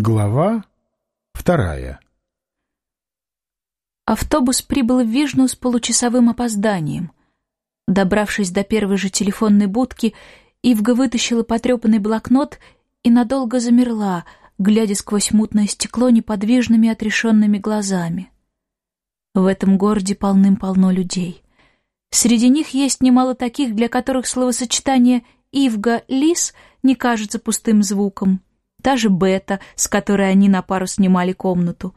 Глава вторая Автобус прибыл в Вижну с получасовым опозданием. Добравшись до первой же телефонной будки, Ивга вытащила потрепанный блокнот и надолго замерла, глядя сквозь мутное стекло неподвижными отрешенными глазами. В этом городе полным-полно людей. Среди них есть немало таких, для которых словосочетание «Ивга-Лис» не кажется пустым звуком — та же Бета, с которой они на пару снимали комнату,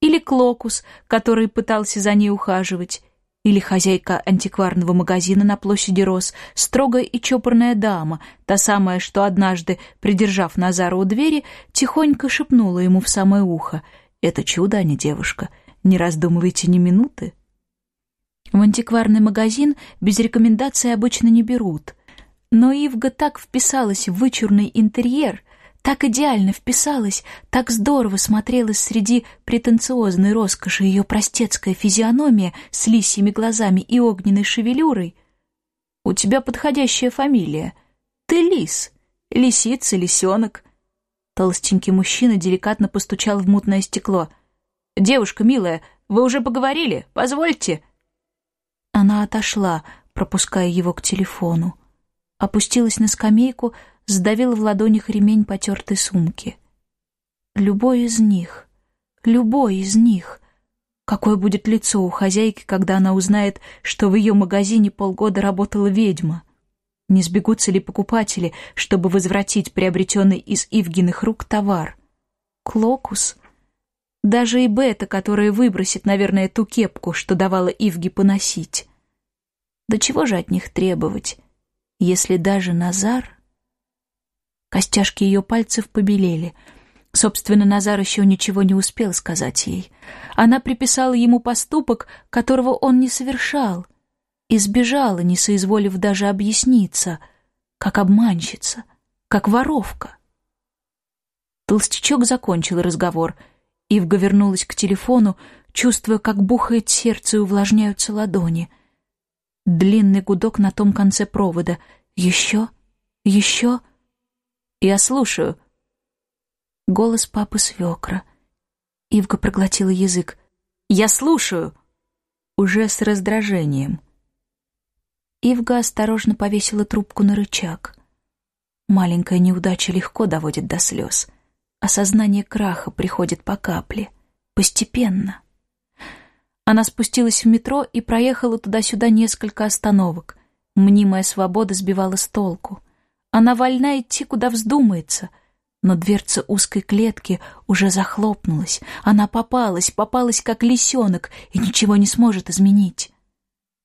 или Клокус, который пытался за ней ухаживать, или хозяйка антикварного магазина на площади Рос, строгая и чопорная дама, та самая, что однажды, придержав Назара у двери, тихонько шепнула ему в самое ухо «Это чудо, а не девушка, не раздумывайте ни минуты». В антикварный магазин без рекомендаций обычно не берут, но Ивга так вписалась в вычурный интерьер — так идеально вписалась, так здорово смотрелась среди претенциозной роскоши ее простецкая физиономия с лисьими глазами и огненной шевелюрой. «У тебя подходящая фамилия. Ты лис. Лисица, лисенок». Толстенький мужчина деликатно постучал в мутное стекло. «Девушка, милая, вы уже поговорили? Позвольте». Она отошла, пропуская его к телефону. Опустилась на скамейку, сдавил в ладонях ремень потертой сумки. Любой из них, любой из них. Какое будет лицо у хозяйки, когда она узнает, что в ее магазине полгода работала ведьма? Не сбегутся ли покупатели, чтобы возвратить приобретенный из Ивгиных рук товар? Клокус? Даже и Бета, которая выбросит, наверное, ту кепку, что давала Ивги поносить. Да чего же от них требовать, если даже Назар... Костяшки ее пальцев побелели. Собственно, Назар еще ничего не успел сказать ей. Она приписала ему поступок, которого он не совершал. Избежала, не соизволив даже объясниться, как обманщица, как воровка. Толстячок закончил разговор. Ивга вернулась к телефону, чувствуя, как бухает сердце и увлажняются ладони. Длинный гудок на том конце провода. Еще, еще... «Я слушаю». Голос папы свекра. Ивга проглотила язык. «Я слушаю!» Уже с раздражением. Ивга осторожно повесила трубку на рычаг. Маленькая неудача легко доводит до слез. Осознание краха приходит по капле, постепенно. Она спустилась в метро и проехала туда-сюда несколько остановок. Мнимая свобода сбивала с толку. Она вольна идти, куда вздумается. Но дверца узкой клетки уже захлопнулась. Она попалась, попалась как лисенок и ничего не сможет изменить.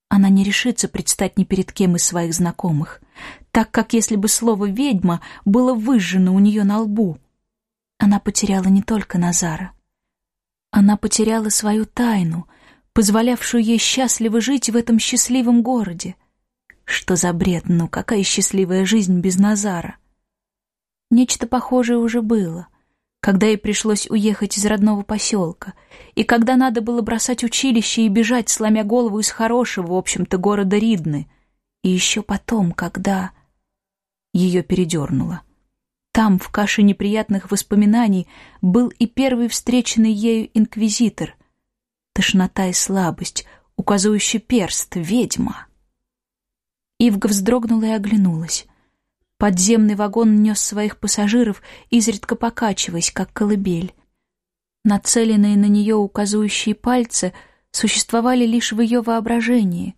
Она не решится предстать ни перед кем из своих знакомых, так как если бы слово «ведьма» было выжжено у нее на лбу. Она потеряла не только Назара. Она потеряла свою тайну, позволявшую ей счастливо жить в этом счастливом городе. Что за бред, ну какая счастливая жизнь без Назара? Нечто похожее уже было, когда ей пришлось уехать из родного поселка, и когда надо было бросать училище и бежать, сломя голову из хорошего, в общем-то, города Ридны. И еще потом, когда... Ее передернуло. Там, в каше неприятных воспоминаний, был и первый встреченный ею инквизитор. Тошнота и слабость, указывающий перст, ведьма. Ивга вздрогнула и оглянулась. Подземный вагон нес своих пассажиров, изредка покачиваясь, как колыбель. Нацеленные на нее указывающие пальцы существовали лишь в ее воображении.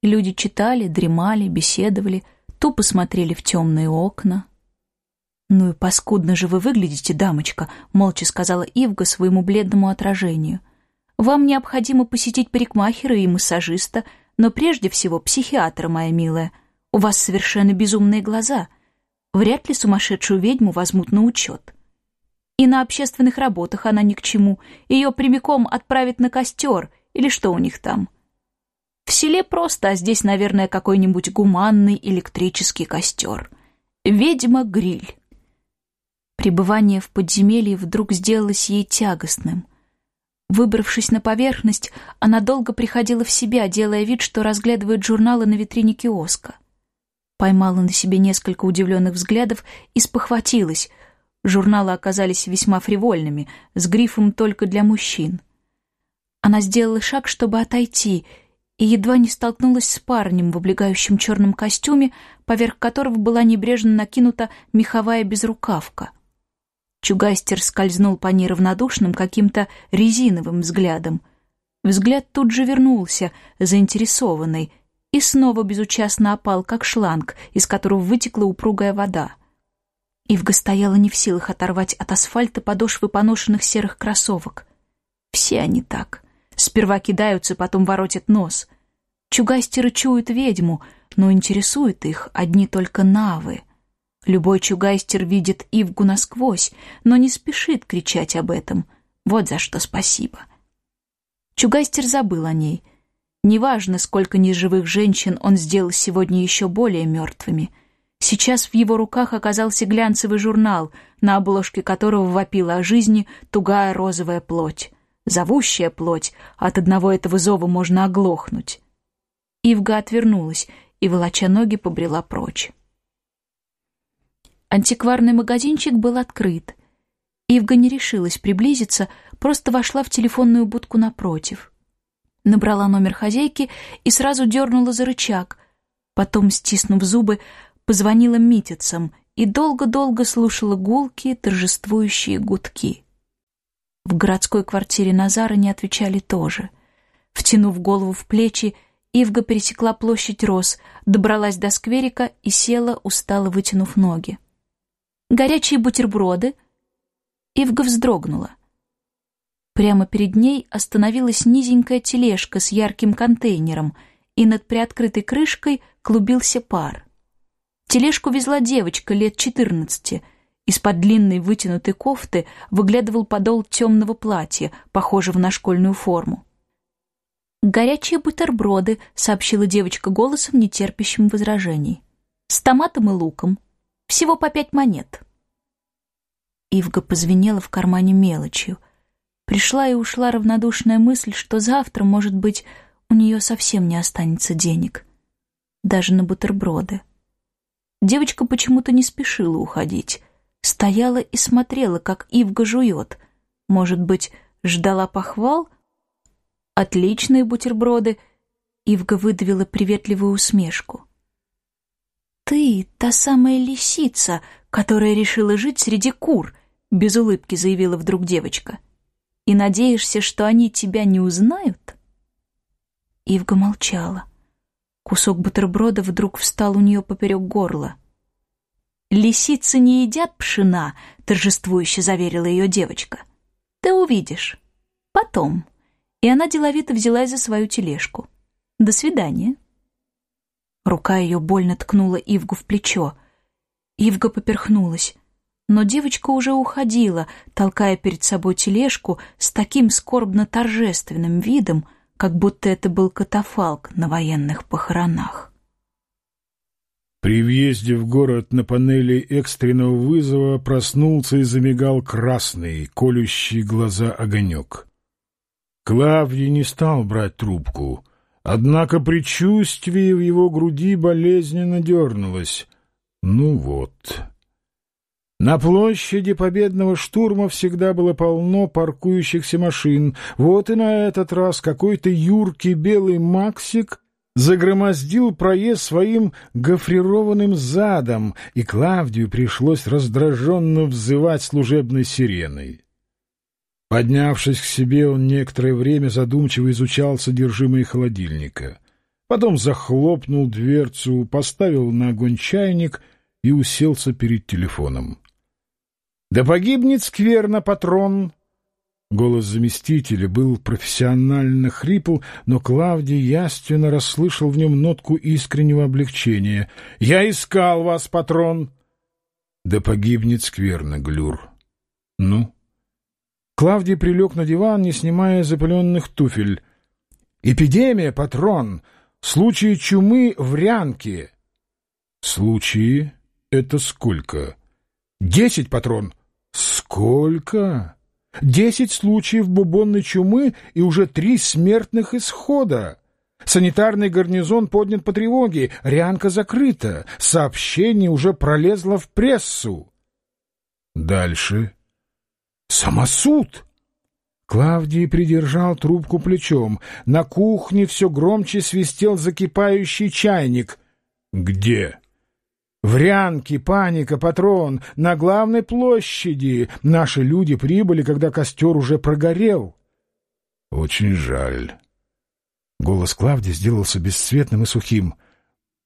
Люди читали, дремали, беседовали, тупо смотрели в темные окна. «Ну и паскудно же вы выглядите, дамочка», — молча сказала Ивга своему бледному отражению. «Вам необходимо посетить парикмахера и массажиста, но прежде всего психиатра, моя милая. У вас совершенно безумные глаза. Вряд ли сумасшедшую ведьму возьмут на учет. И на общественных работах она ни к чему. Ее прямиком отправят на костер, или что у них там. В селе просто, а здесь, наверное, какой-нибудь гуманный электрический костер. Ведьма-гриль. Пребывание в подземелье вдруг сделалось ей тягостным — Выбравшись на поверхность, она долго приходила в себя, делая вид, что разглядывает журналы на витрине киоска. Поймала на себе несколько удивленных взглядов и спохватилась. Журналы оказались весьма фривольными, с грифом только для мужчин. Она сделала шаг, чтобы отойти, и едва не столкнулась с парнем в облегающем черном костюме, поверх которого была небрежно накинута меховая безрукавка. Чугайстер скользнул по ней равнодушным каким-то резиновым взглядом. Взгляд тут же вернулся, заинтересованный, и снова безучастно опал, как шланг, из которого вытекла упругая вода. Ивга стояла не в силах оторвать от асфальта подошвы поношенных серых кроссовок. Все они так. Сперва кидаются, потом воротят нос. Чугайстеры чуют ведьму, но интересуют их одни только навы. Любой чугайстер видит Ивгу насквозь, но не спешит кричать об этом. Вот за что спасибо. Чугайстер забыл о ней. Неважно, сколько неживых женщин он сделал сегодня еще более мертвыми — Сейчас в его руках оказался глянцевый журнал, на обложке которого вопила о жизни тугая розовая плоть. Зовущая плоть, от одного этого зова можно оглохнуть. Ивга отвернулась и, волоча ноги, побрела прочь. Антикварный магазинчик был открыт. Ивга не решилась приблизиться, просто вошла в телефонную будку напротив. Набрала номер хозяйки и сразу дернула за рычаг. Потом, стиснув зубы, позвонила митицам и долго-долго слушала гулкие, торжествующие гудки. В городской квартире Назара не отвечали тоже. Втянув голову в плечи, Ивга пересекла площадь Рос, добралась до скверика и села, устало вытянув ноги. «Горячие бутерброды?» Ивга вздрогнула. Прямо перед ней остановилась низенькая тележка с ярким контейнером, и над приоткрытой крышкой клубился пар. Тележку везла девочка лет четырнадцати. Из-под длинной вытянутой кофты выглядывал подол темного платья, похожего на школьную форму. «Горячие бутерброды», — сообщила девочка голосом, нетерпящим возражений. «С томатом и луком. Всего по пять монет». Ивга позвенела в кармане мелочью. Пришла и ушла равнодушная мысль, что завтра, может быть, у нее совсем не останется денег. Даже на бутерброды. Девочка почему-то не спешила уходить. Стояла и смотрела, как Ивга жует. Может быть, ждала похвал? Отличные бутерброды. Ивга выдавила приветливую усмешку. «Ты та самая лисица, которая решила жить среди кур», — без улыбки заявила вдруг девочка. «И надеешься, что они тебя не узнают?» Ивга молчала. Кусок бутерброда вдруг встал у нее поперек горла. «Лисицы не едят пшена», — торжествующе заверила ее девочка. «Ты увидишь. Потом». И она деловито взялась за свою тележку. «До свидания». Рука ее больно ткнула Ивгу в плечо. Ивга поперхнулась. Но девочка уже уходила, толкая перед собой тележку с таким скорбно-торжественным видом, как будто это был катафалк на военных похоронах. При въезде в город на панели экстренного вызова проснулся и замигал красный, колющий глаза огонек. Клавдий не стал брать трубку, однако предчувствие в его груди болезненно дернулось. Ну вот... На площади победного штурма всегда было полно паркующихся машин. Вот и на этот раз какой-то юркий белый Максик загромоздил проезд своим гофрированным задом, и Клавдию пришлось раздраженно взывать служебной сиреной. Поднявшись к себе, он некоторое время задумчиво изучал содержимое холодильника. Потом захлопнул дверцу, поставил на огонь чайник и уселся перед телефоном. Да погибнет скверно, патрон! Голос заместителя был профессионально хрипл, но Клавдий яственно расслышал в нем нотку искреннего облегчения. «Я искал вас, патрон!» «Да погибнет скверно, Глюр!» «Ну?» Клавдий прилег на диван, не снимая запыленных туфель. «Эпидемия, патрон! Случаи чумы в Рянке!» «Случаи? Это сколько?» «Десять, патрон!» Сколько? Десять случаев бубонной чумы и уже три смертных исхода. Санитарный гарнизон поднят по тревоге, Рянка закрыта, сообщение уже пролезло в прессу. Дальше. Самосуд! Клавдий придержал трубку плечом. На кухне все громче свистел закипающий чайник. «Где?» Врянки, паника, патрон, на главной площади. Наши люди прибыли, когда костер уже прогорел. Очень жаль. Голос Клавдии сделался бесцветным и сухим.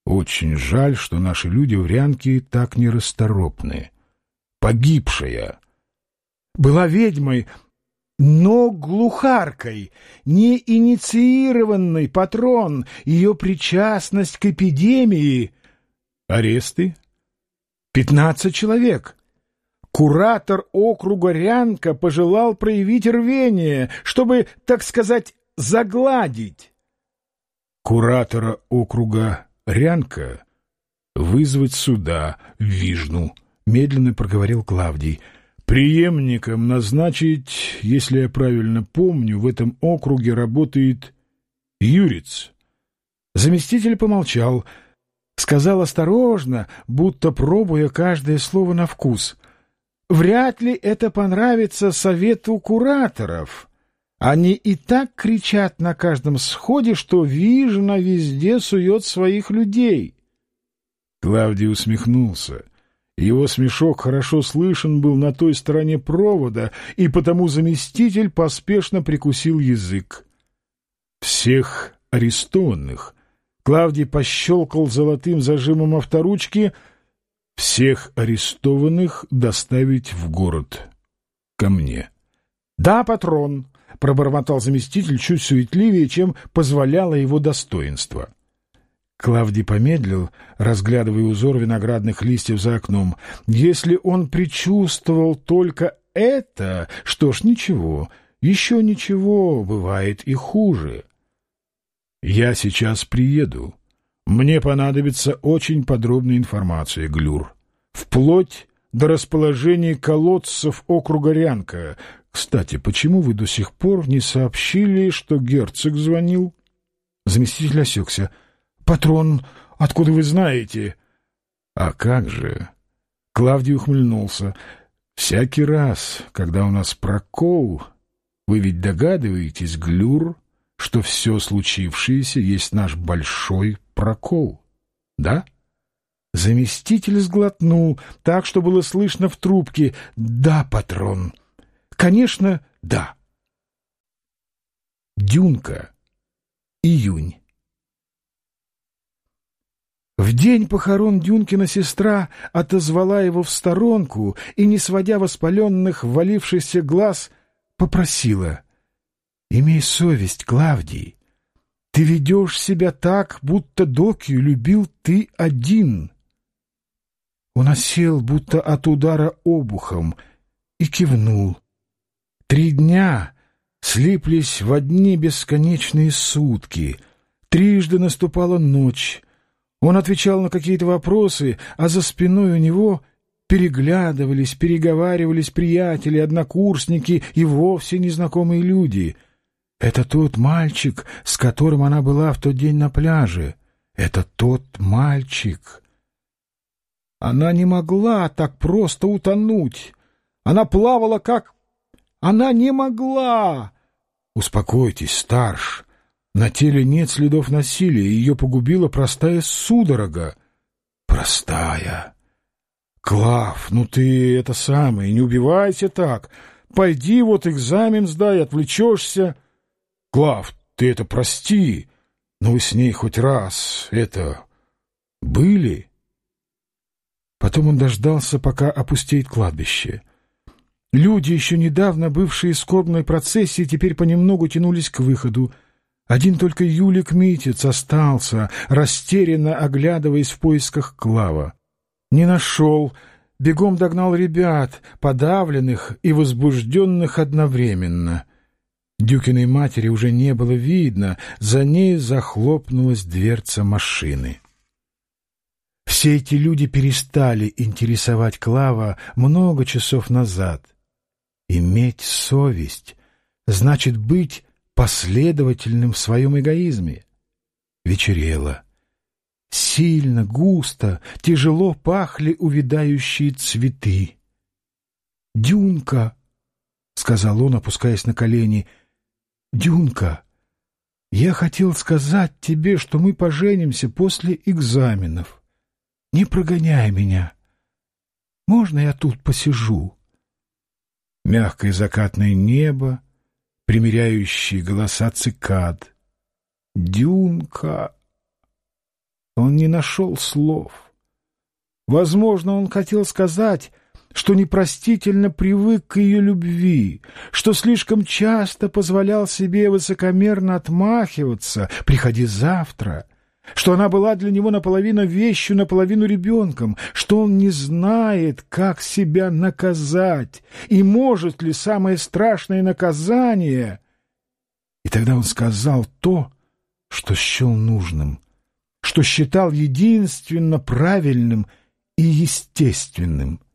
Очень жаль, что наши люди врянки так нерасторопны. Погибшая была ведьмой, но глухаркой, неинициированный патрон, ее причастность к эпидемии. Аресты? Пятнадцать человек. Куратор округа Рянка пожелал проявить рвение, чтобы, так сказать, загладить. Куратора округа Рянка вызвать сюда, Вижну, медленно проговорил Клавдий — Приемником назначить, если я правильно помню, в этом округе работает Юриц. Заместитель помолчал, сказал осторожно, будто пробуя каждое слово на вкус. «Вряд ли это понравится совету кураторов. Они и так кричат на каждом сходе, что Вижна везде сует своих людей». Клавдий усмехнулся. Его смешок хорошо слышен был на той стороне провода, и потому заместитель поспешно прикусил язык. Всех арестованных Клавдий пощелкал золотым зажимом авторучки всех арестованных доставить в город. Ко мне. — Да, патрон, — пробормотал заместитель чуть суетливее, чем позволяло его достоинство. — Клавдий помедлил, разглядывая узор виноградных листьев за окном. Если он предчувствовал только это, что ж, ничего, еще ничего, бывает и хуже. «Я сейчас приеду. Мне понадобится очень подробная информация, Глюр. Вплоть до расположения колодцев округа Рянка. Кстати, почему вы до сих пор не сообщили, что герцог звонил?» Заместитель осекся — «Патрон, откуда вы знаете?» «А как же?» Клавдий ухмыльнулся. «Всякий раз, когда у нас прокол, вы ведь догадываетесь, Глюр, что все случившееся есть наш большой прокол, да?» Заместитель сглотнул, так, что было слышно в трубке. «Да, патрон. Конечно, да». Дюнка. Июнь. В день похорон Дюнкина сестра отозвала его в сторонку и, не сводя воспаленных, ввалившихся глаз, попросила. «Имей совесть, Клавдий. Ты ведешь себя так, будто Докию любил ты один». Он осел, будто от удара обухом, и кивнул. Три дня слиплись в одни бесконечные сутки. Трижды наступала ночь, он отвечал на какие-то вопросы, а за спиной у него переглядывались, переговаривались приятели, однокурсники и вовсе незнакомые люди. Это тот мальчик, с которым она была в тот день на пляже. Это тот мальчик. Она не могла так просто утонуть. Она плавала как... Она не могла! Успокойтесь, старш. На теле нет следов насилия, ее погубила простая судорога. Простая. Клав, ну ты это самое, не убивайся так. Пойди вот экзамен сдай, отвлечешься. Клав, ты это прости, но вы с ней хоть раз это... были? Потом он дождался, пока опустеет кладбище. Люди, еще недавно бывшие скорбной процессии, теперь понемногу тянулись к выходу, один только Юлик Митец остался, растерянно оглядываясь в поисках Клава. Не нашел, бегом догнал ребят, подавленных и возбужденных одновременно. Дюкиной матери уже не было видно, за ней захлопнулась дверца машины. Все эти люди перестали интересовать Клава много часов назад. Иметь совесть значит быть последовательным в своем эгоизме. Вечерело. Сильно, густо, тяжело пахли увядающие цветы. «Дюнка!» — сказал он, опускаясь на колени. «Дюнка, я хотел сказать тебе, что мы поженимся после экзаменов. Не прогоняй меня. Можно я тут посижу?» Мягкое закатное небо, примиряющие голоса цикад. «Дюнка!» Он не нашел слов. Возможно, он хотел сказать что непростительно привык к ее любви, что слишком часто позволял себе высокомерно отмахиваться «приходи завтра», что она была для него наполовину вещью, наполовину ребенком, что он не знает, как себя наказать, и может ли самое страшное наказание. И тогда он сказал то, что счел нужным, что считал единственно правильным и естественным —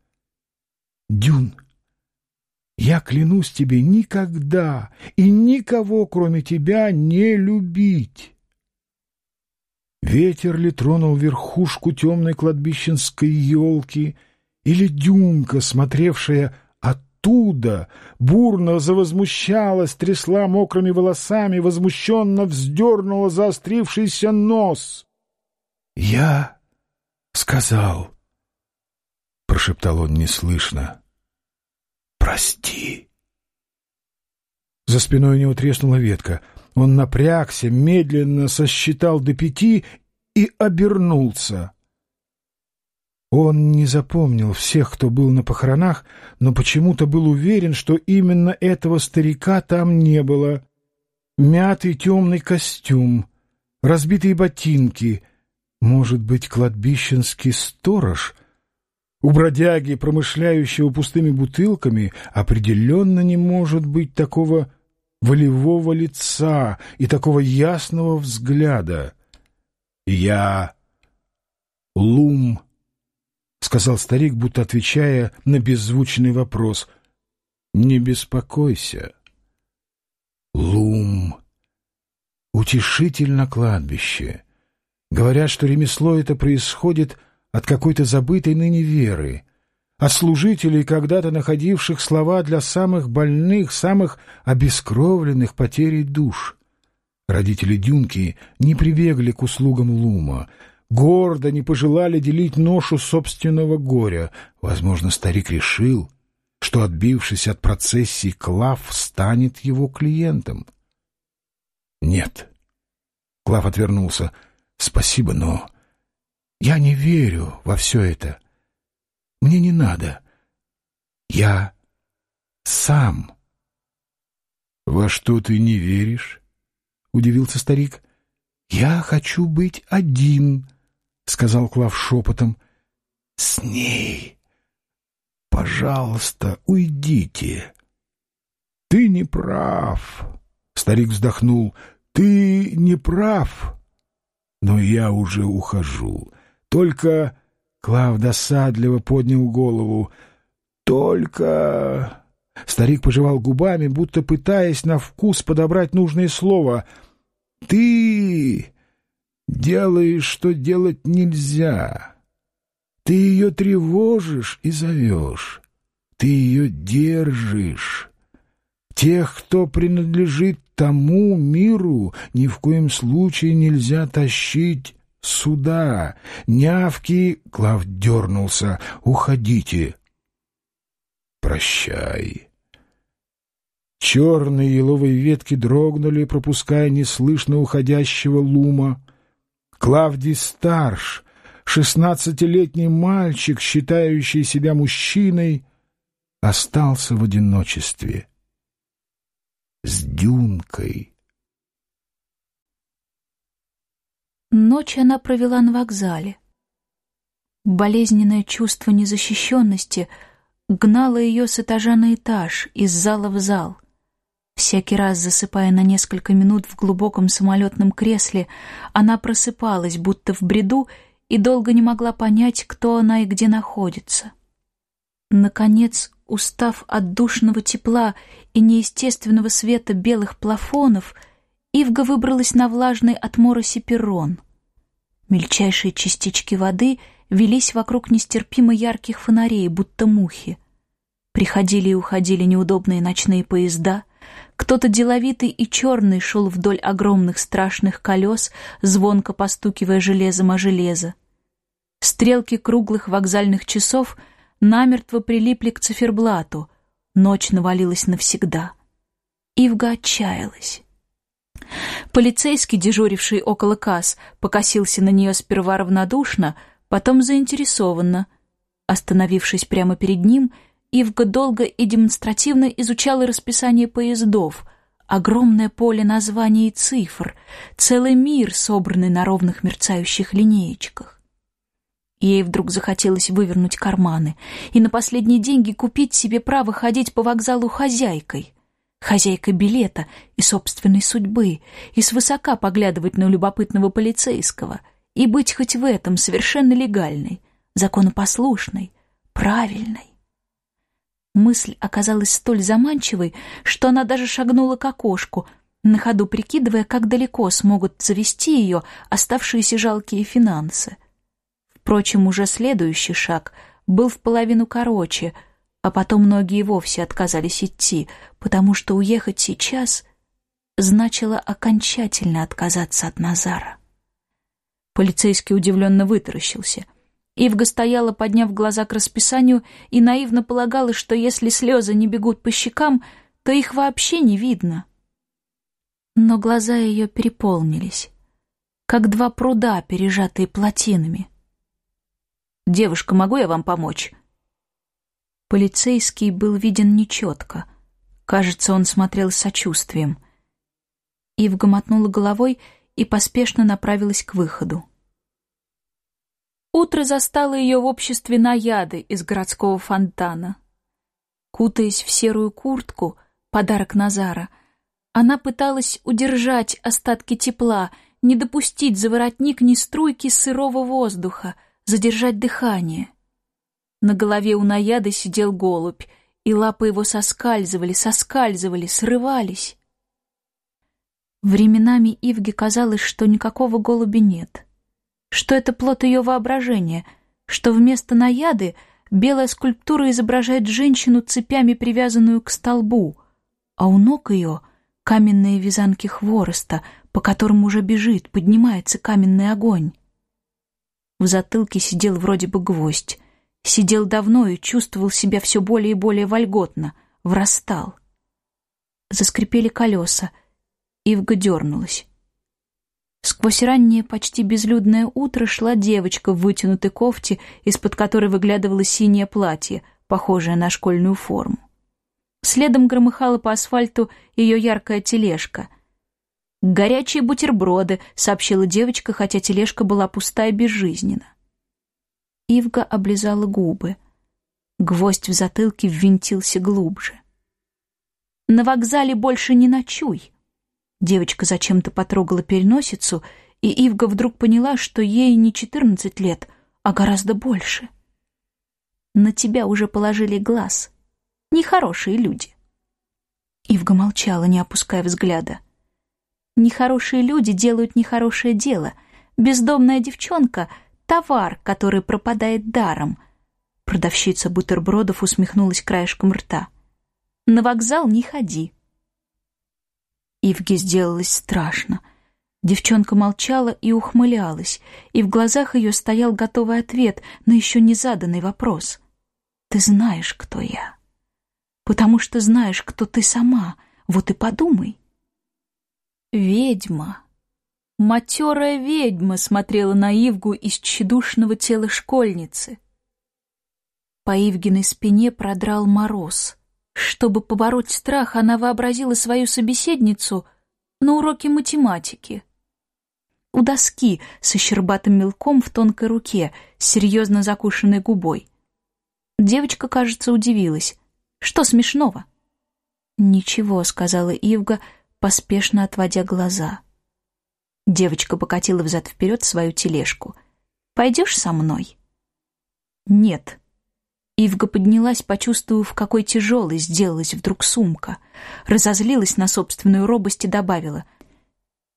Дюн, я клянусь тебе никогда и никого, кроме тебя, не любить. Ветер ли тронул верхушку темной кладбищенской елки, или дюнка, смотревшая оттуда, бурно завозмущалась, трясла мокрыми волосами, возмущенно вздернула заострившийся нос. «Я сказал», — прошептал он неслышно, прости. За спиной у него треснула ветка. Он напрягся, медленно сосчитал до пяти и обернулся. Он не запомнил всех, кто был на похоронах, но почему-то был уверен, что именно этого старика там не было. Мятый темный костюм, разбитые ботинки, может быть, кладбищенский сторож — у бродяги, промышляющего пустыми бутылками, определенно не может быть такого волевого лица и такого ясного взгляда. «Я Лум», — сказал старик, будто отвечая на беззвучный вопрос. «Не беспокойся». «Лум». Утешительно кладбище. Говорят, что ремесло это происходит от какой-то забытой ныне веры, от служителей, когда-то находивших слова для самых больных, самых обескровленных потерей душ. Родители Дюнки не прибегли к услугам Лума, гордо не пожелали делить ношу собственного горя. Возможно, старик решил, что, отбившись от процессии, Клав станет его клиентом. «Нет». Клав отвернулся. «Спасибо, но я не верю во все это. Мне не надо. Я сам. — Во что ты не веришь? — удивился старик. — Я хочу быть один, — сказал Клав шепотом. — С ней. Пожалуйста, уйдите. — Ты не прав, — старик вздохнул. — Ты не прав. Но я уже ухожу. Только... Клав досадливо поднял голову. Только... Старик пожевал губами, будто пытаясь на вкус подобрать нужное слово. «Ты делаешь, что делать нельзя. Ты ее тревожишь и зовешь. Ты ее держишь. Тех, кто принадлежит тому миру, ни в коем случае нельзя тащить сюда! Нявки!» Клав дернулся. «Уходите!» «Прощай!» Черные еловые ветки дрогнули, пропуская неслышно уходящего лума. Клавдий Старш, шестнадцатилетний мальчик, считающий себя мужчиной, остался в одиночестве. С дюнкой. Ночь она провела на вокзале. Болезненное чувство незащищенности гнало ее с этажа на этаж, из зала в зал. Всякий раз, засыпая на несколько минут в глубоком самолетном кресле, она просыпалась, будто в бреду, и долго не могла понять, кто она и где находится. Наконец, устав от душного тепла и неестественного света белых плафонов — Ивга выбралась на влажный от мороси перрон. Мельчайшие частички воды велись вокруг нестерпимо ярких фонарей, будто мухи. Приходили и уходили неудобные ночные поезда. Кто-то деловитый и черный шел вдоль огромных страшных колес, звонко постукивая железом о железо. Стрелки круглых вокзальных часов намертво прилипли к циферблату. Ночь навалилась навсегда. Ивга отчаялась. Полицейский, дежуривший около касс, покосился на нее сперва равнодушно, потом заинтересованно. Остановившись прямо перед ним, Ивга долго и демонстративно изучала расписание поездов, огромное поле названий и цифр, целый мир, собранный на ровных мерцающих линеечках. Ей вдруг захотелось вывернуть карманы и на последние деньги купить себе право ходить по вокзалу хозяйкой — хозяйкой билета и собственной судьбы, и свысока поглядывать на любопытного полицейского, и быть хоть в этом совершенно легальной, законопослушной, правильной. Мысль оказалась столь заманчивой, что она даже шагнула к окошку, на ходу прикидывая, как далеко смогут завести ее оставшиеся жалкие финансы. Впрочем, уже следующий шаг был в половину короче — а потом многие вовсе отказались идти, потому что уехать сейчас значило окончательно отказаться от Назара. Полицейский удивленно вытаращился. Ивга стояла, подняв глаза к расписанию, и наивно полагала, что если слезы не бегут по щекам, то их вообще не видно. Но глаза ее переполнились, как два пруда, пережатые плотинами. «Девушка, могу я вам помочь?» Полицейский был виден нечетко. Кажется, он смотрел с сочувствием. Ивга мотнула головой и поспешно направилась к выходу. Утро застало ее в обществе наяды из городского фонтана. Кутаясь в серую куртку, подарок Назара, она пыталась удержать остатки тепла, не допустить за воротник ни струйки сырого воздуха, задержать дыхание — на голове у наяды сидел голубь, и лапы его соскальзывали, соскальзывали, срывались. Временами Ивге казалось, что никакого голуби нет, что это плод ее воображения, что вместо наяды белая скульптура изображает женщину цепями, привязанную к столбу, а у ног ее каменные вязанки хвороста, по которым уже бежит, поднимается каменный огонь. В затылке сидел вроде бы гвоздь, Сидел давно и чувствовал себя все более и более вольготно, врастал. Заскрипели колеса. Ивга дернулась. Сквозь раннее, почти безлюдное утро шла девочка в вытянутой кофте, из-под которой выглядывало синее платье, похожее на школьную форму. Следом громыхала по асфальту ее яркая тележка. «Горячие бутерброды», — сообщила девочка, хотя тележка была пустая и безжизненна. Ивга облизала губы. Гвоздь в затылке ввинтился глубже. «На вокзале больше не ночуй!» Девочка зачем-то потрогала переносицу, и Ивга вдруг поняла, что ей не четырнадцать лет, а гораздо больше. «На тебя уже положили глаз. Нехорошие люди». Ивга молчала, не опуская взгляда. «Нехорошие люди делают нехорошее дело. Бездомная девчонка — товар, который пропадает даром. Продавщица бутербродов усмехнулась краешком рта. На вокзал не ходи. Ивге сделалось страшно. Девчонка молчала и ухмылялась, и в глазах ее стоял готовый ответ на еще не заданный вопрос. «Ты знаешь, кто я. Потому что знаешь, кто ты сама. Вот и подумай». «Ведьма», Матерая ведьма смотрела на Ивгу из тщедушного тела школьницы. По Ивгиной спине продрал мороз. Чтобы побороть страх, она вообразила свою собеседницу на уроке математики. У доски со щербатым мелком в тонкой руке, с серьезно закушенной губой. Девочка, кажется, удивилась. «Что смешного?» «Ничего», — сказала Ивга, поспешно отводя глаза. Девочка покатила взад-вперед свою тележку. «Пойдешь со мной?» «Нет». Ивга поднялась, почувствовав, какой тяжелой сделалась вдруг сумка. Разозлилась на собственную робость и добавила.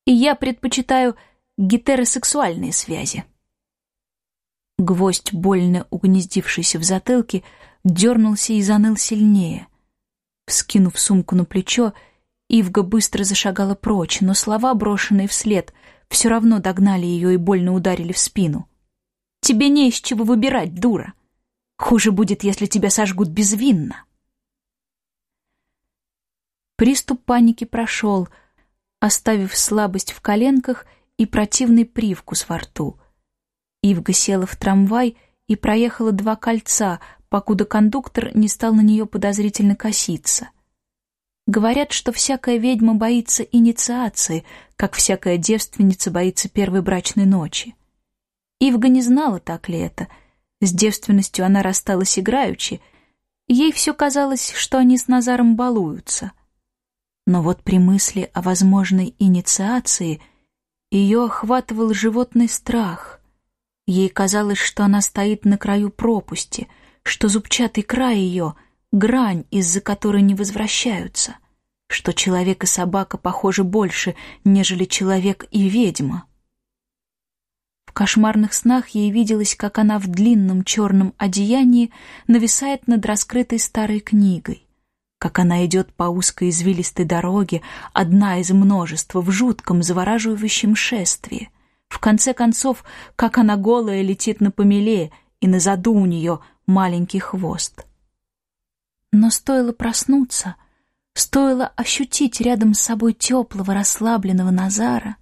«И я предпочитаю гетеросексуальные связи». Гвоздь, больно угнездившийся в затылке, дернулся и заныл сильнее. Вскинув сумку на плечо, Ивга быстро зашагала прочь, но слова, брошенные вслед, все равно догнали ее и больно ударили в спину. «Тебе не из чего выбирать, дура! Хуже будет, если тебя сожгут безвинно!» Приступ паники прошел, оставив слабость в коленках и противный привкус во рту. Ивга села в трамвай и проехала два кольца, покуда кондуктор не стал на нее подозрительно коситься. Говорят, что всякая ведьма боится инициации, как всякая девственница боится первой брачной ночи. Ивга не знала, так ли это. С девственностью она рассталась играючи. Ей все казалось, что они с Назаром балуются. Но вот при мысли о возможной инициации ее охватывал животный страх. Ей казалось, что она стоит на краю пропасти, что зубчатый край ее — грань, из-за которой не возвращаются, что человек и собака похожи больше, нежели человек и ведьма. В кошмарных снах ей виделось, как она в длинном черном одеянии нависает над раскрытой старой книгой, как она идет по узкой извилистой дороге, одна из множества, в жутком завораживающем шествии. В конце концов, как она голая летит на помеле, и на заду у нее маленький хвост — но стоило проснуться, стоило ощутить рядом с собой теплого, расслабленного Назара.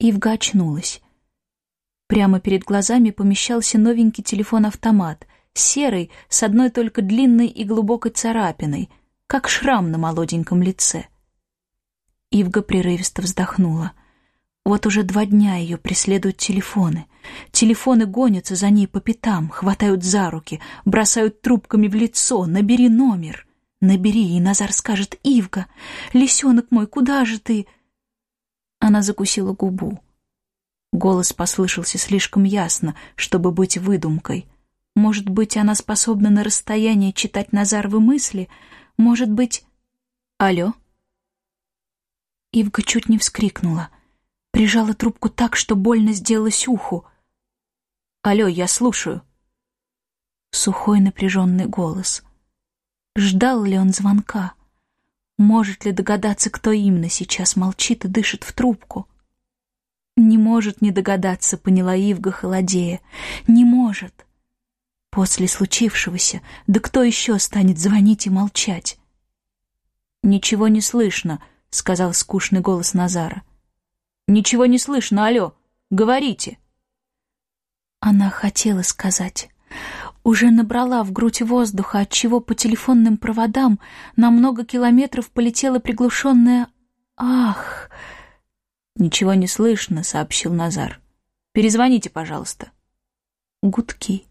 Ивга очнулась. Прямо перед глазами помещался новенький телефон-автомат, серый, с одной только длинной и глубокой царапиной, как шрам на молоденьком лице. Ивга прерывисто вздохнула — вот уже два дня ее преследуют телефоны. Телефоны гонятся за ней по пятам, хватают за руки, бросают трубками в лицо. «Набери номер!» «Набери!» И Назар скажет «Ивга! Лисенок мой, куда же ты?» Она закусила губу. Голос послышался слишком ясно, чтобы быть выдумкой. Может быть, она способна на расстоянии читать Назаровы мысли? Может быть... Алло? Ивга чуть не вскрикнула прижала трубку так, что больно сделалось уху. «Алло, я слушаю». Сухой напряженный голос. Ждал ли он звонка? Может ли догадаться, кто именно сейчас молчит и дышит в трубку? Не может не догадаться, поняла Ивга холодея. Не может. После случившегося, да кто еще станет звонить и молчать? «Ничего не слышно», — сказал скучный голос Назара. Ничего не слышно, алло. Говорите. Она хотела сказать. Уже набрала в грудь воздуха, отчего по телефонным проводам на много километров полетела приглушенная «Ах!» «Ничего не слышно», — сообщил Назар. «Перезвоните, пожалуйста». Гудки.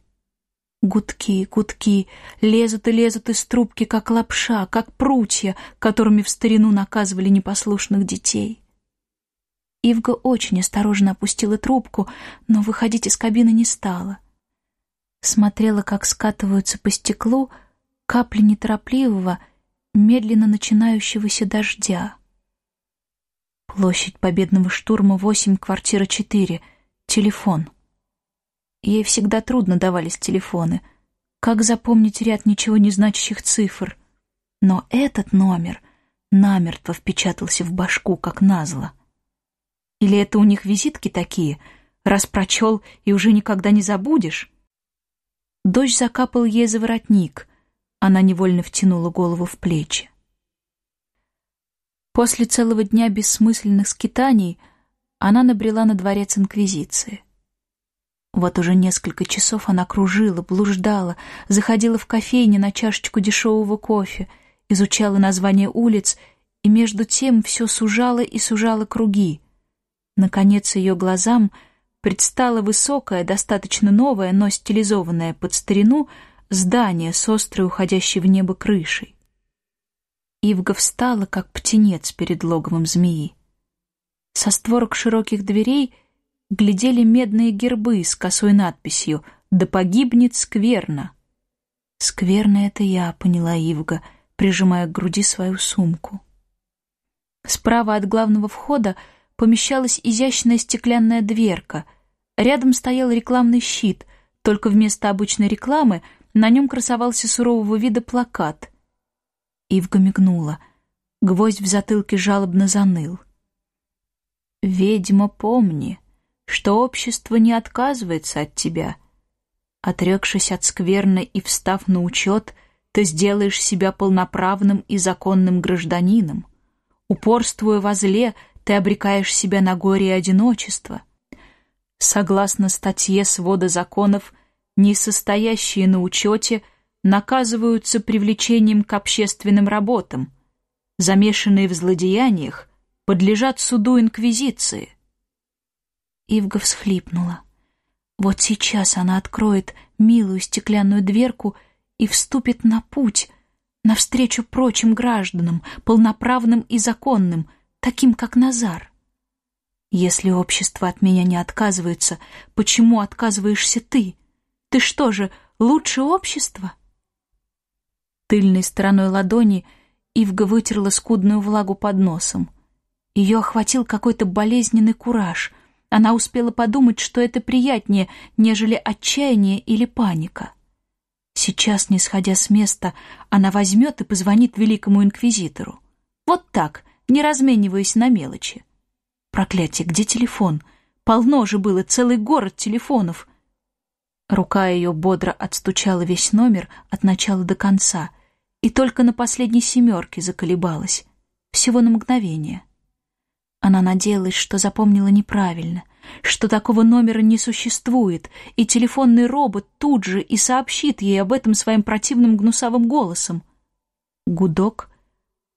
Гудки, гудки, лезут и лезут из трубки, как лапша, как прутья, которыми в старину наказывали непослушных детей. Ивга очень осторожно опустила трубку, но выходить из кабины не стала. Смотрела, как скатываются по стеклу капли неторопливого, медленно начинающегося дождя. Площадь победного штурма 8, квартира 4. Телефон. Ей всегда трудно давались телефоны. Как запомнить ряд ничего не значащих цифр? Но этот номер намертво впечатался в башку, как назло. Или это у них визитки такие? Раз прочел и уже никогда не забудешь? Дождь закапал ей за воротник. Она невольно втянула голову в плечи. После целого дня бессмысленных скитаний она набрела на дворец Инквизиции. Вот уже несколько часов она кружила, блуждала, заходила в кофейни на чашечку дешевого кофе, изучала названия улиц и между тем все сужала и сужала круги — Наконец ее глазам предстало высокое, достаточно новое, но стилизованное под старину здание с острой, уходящей в небо крышей. Ивга встала, как птенец перед логовом змеи. Со створок широких дверей глядели медные гербы с косой надписью «Да погибнет скверно». «Скверно — это я», — поняла Ивга, прижимая к груди свою сумку. Справа от главного входа — помещалась изящная стеклянная дверка. Рядом стоял рекламный щит, только вместо обычной рекламы На нем красовался сурового вида плакат. Ивга мигнула. Гвоздь в затылке жалобно заныл. «Ведьма, помни, что общество не отказывается от тебя. Отрекшись от скверны и встав на учет, ты сделаешь себя полноправным и законным гражданином. Упорствуя во зле, ты обрекаешь себя на горе и одиночество. Согласно статье свода законов, не состоящие на учете наказываются привлечением к общественным работам, замешанные в злодеяниях подлежат суду инквизиции. Ивга всхлипнула. Вот сейчас она откроет милую стеклянную дверку и вступит на путь, навстречу прочим гражданам, полноправным и законным, таким как Назар. Если общество от меня не отказывается, почему отказываешься ты? Ты что же, лучше общества? Тыльной стороной ладони Ивга вытерла скудную влагу под носом. Ее охватил какой-то болезненный кураж. Она успела подумать, что это приятнее, нежели отчаяние или паника. Сейчас, не сходя с места, она возьмет и позвонит великому инквизитору. Вот так, не размениваясь на мелочи. Проклятие, где телефон? Полно же было, целый город телефонов. Рука ее бодро отстучала весь номер от начала до конца, и только на последней семерке заколебалась, всего на мгновение. Она надеялась, что запомнила неправильно, что такого номера не существует, и телефонный робот тут же и сообщит ей об этом своим противным гнусавым голосом. Гудок —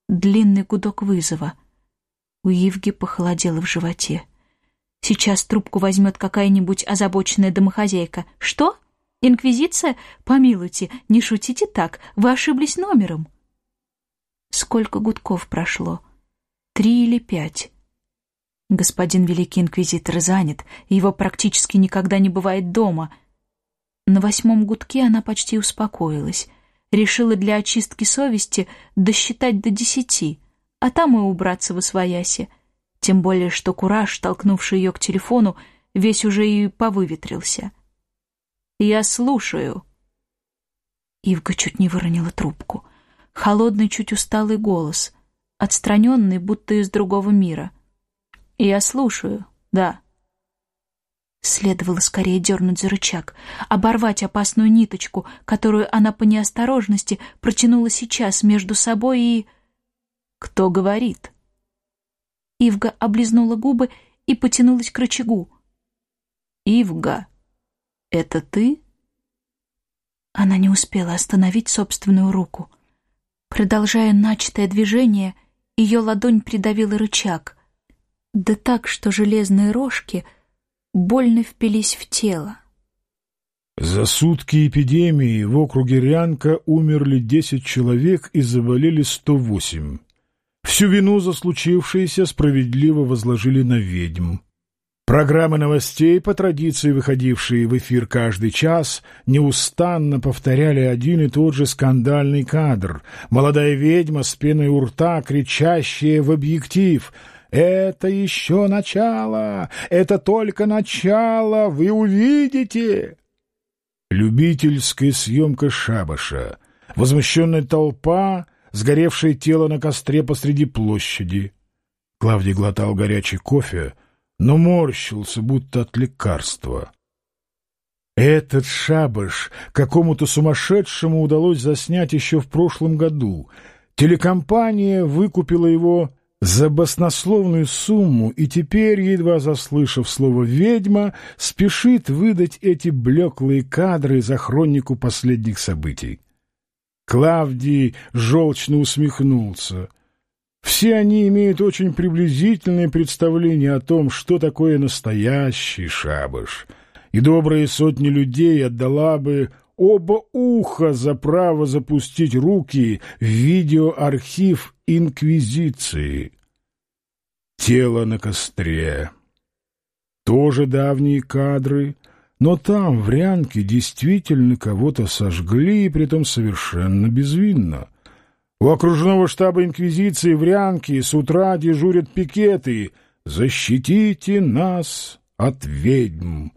длинный гудок вызова. У Ивги похолодело в животе. Сейчас трубку возьмет какая-нибудь озабоченная домохозяйка. «Что? Инквизиция? Помилуйте, не шутите так, вы ошиблись номером». Сколько гудков прошло? Три или пять? Господин Великий Инквизитор занят, его практически никогда не бывает дома. На восьмом гудке она почти успокоилась решила для очистки совести досчитать до десяти, а там и убраться во свояси. Тем более, что кураж, толкнувший ее к телефону, весь уже и повыветрился. «Я слушаю». Ивга чуть не выронила трубку. Холодный, чуть усталый голос, отстраненный, будто из другого мира. «Я слушаю, да». Следовало скорее дернуть за рычаг, оборвать опасную ниточку, которую она по неосторожности протянула сейчас между собой и... «Кто говорит?» Ивга облизнула губы и потянулась к рычагу. «Ивга, это ты?» Она не успела остановить собственную руку. Продолжая начатое движение, ее ладонь придавила рычаг. Да так, что железные рожки — больно впились в тело. За сутки эпидемии в округе Рянка умерли 10 человек и заболели 108. Всю вину за случившееся справедливо возложили на ведьм. Программы новостей, по традиции выходившие в эфир каждый час, неустанно повторяли один и тот же скандальный кадр. Молодая ведьма с пеной у рта, кричащая в объектив — это еще начало, это только начало, вы увидите. Любительская съемка шабаша, возмущенная толпа, сгоревшее тело на костре посреди площади. Клавдий глотал горячий кофе, но морщился, будто от лекарства. Этот шабаш какому-то сумасшедшему удалось заснять еще в прошлом году. Телекомпания выкупила его за баснословную сумму и теперь, едва заслышав слово «ведьма», спешит выдать эти блеклые кадры за хронику последних событий. Клавдий желчно усмехнулся. Все они имеют очень приблизительное представление о том, что такое настоящий шабаш, и добрые сотни людей отдала бы оба уха за право запустить руки в видеоархив Инквизиции. Тело на костре. Тоже давние кадры, но там, в Рянке, действительно кого-то сожгли, и притом совершенно безвинно. У окружного штаба Инквизиции в Рянке с утра дежурят пикеты «Защитите нас от ведьм».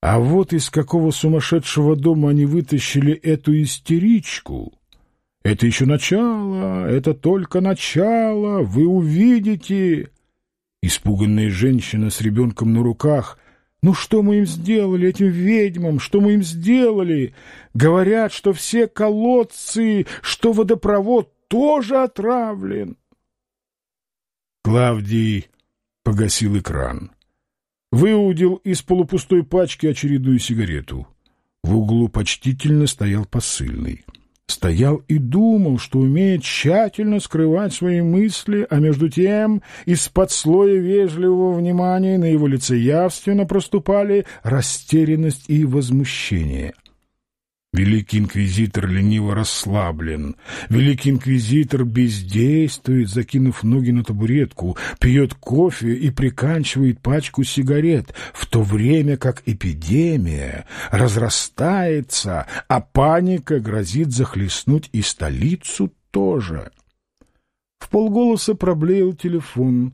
А вот из какого сумасшедшего дома они вытащили эту истеричку. Это еще начало, это только начало, вы увидите. Испуганная женщина с ребенком на руках. Ну что мы им сделали, этим ведьмам, что мы им сделали? Говорят, что все колодцы, что водопровод тоже отравлен. Клавдий погасил экран. Выудил из полупустой пачки очередную сигарету. В углу почтительно стоял посыльный. Стоял и думал, что умеет тщательно скрывать свои мысли, а между тем из-под слоя вежливого внимания на его лице явственно проступали растерянность и возмущение — Великий инквизитор лениво расслаблен. Великий инквизитор бездействует, закинув ноги на табуретку, пьет кофе и приканчивает пачку сигарет, в то время как эпидемия разрастается, а паника грозит захлестнуть и столицу тоже. В полголоса проблеял телефон.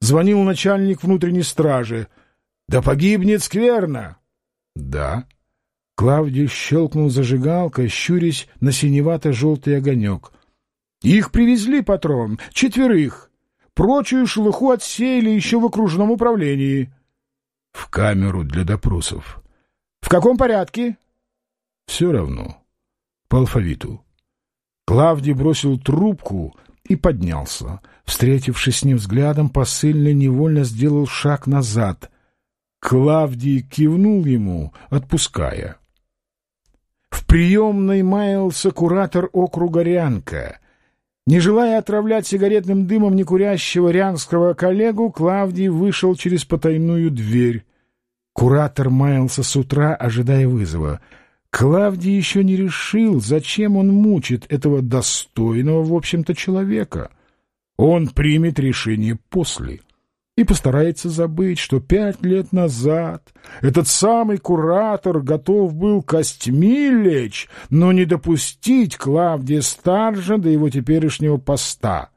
Звонил начальник внутренней стражи. «Да погибнет скверно!» «Да». Клавдий щелкнул зажигалкой, щурясь на синевато-желтый огонек. «Их привезли, патрон, четверых. Прочую шелуху отсеяли еще в окружном управлении». «В камеру для допросов». «В каком порядке?» «Все равно. По алфавиту». Клавдий бросил трубку и поднялся. Встретившись с ним взглядом, посыльный невольно сделал шаг назад. Клавдий кивнул ему, отпуская. Приемной маялся куратор округа Рянка. Не желая отравлять сигаретным дымом некурящего рянского коллегу, Клавдий вышел через потайную дверь. Куратор маялся с утра, ожидая вызова. Клавдий еще не решил, зачем он мучит этого достойного, в общем-то, человека. Он примет решение после и постарается забыть, что пять лет назад этот самый куратор готов был костьми лечь, но не допустить Клавдия Старжа до его теперешнего поста.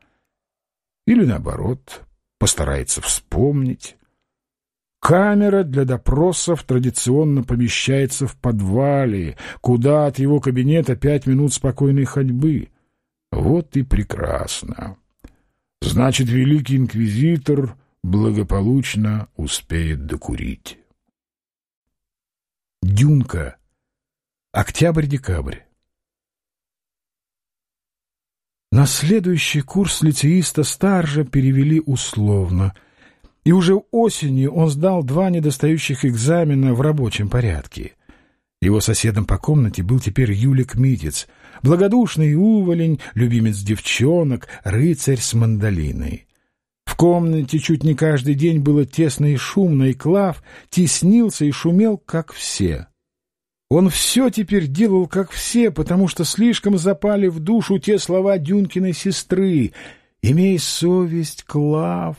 Или, наоборот, постарается вспомнить. Камера для допросов традиционно помещается в подвале, куда от его кабинета пять минут спокойной ходьбы. Вот и прекрасно. Значит, великий инквизитор благополучно успеет докурить. Дюнка. Октябрь-декабрь. На следующий курс лицеиста Старжа перевели условно, и уже осенью он сдал два недостающих экзамена в рабочем порядке. Его соседом по комнате был теперь Юлик Митец, благодушный уволень, любимец девчонок, рыцарь с мандолиной. В комнате чуть не каждый день было тесно и шумно, и Клав теснился и шумел, как все. Он все теперь делал, как все, потому что слишком запали в душу те слова Дюнкиной сестры «Имей совесть, Клав,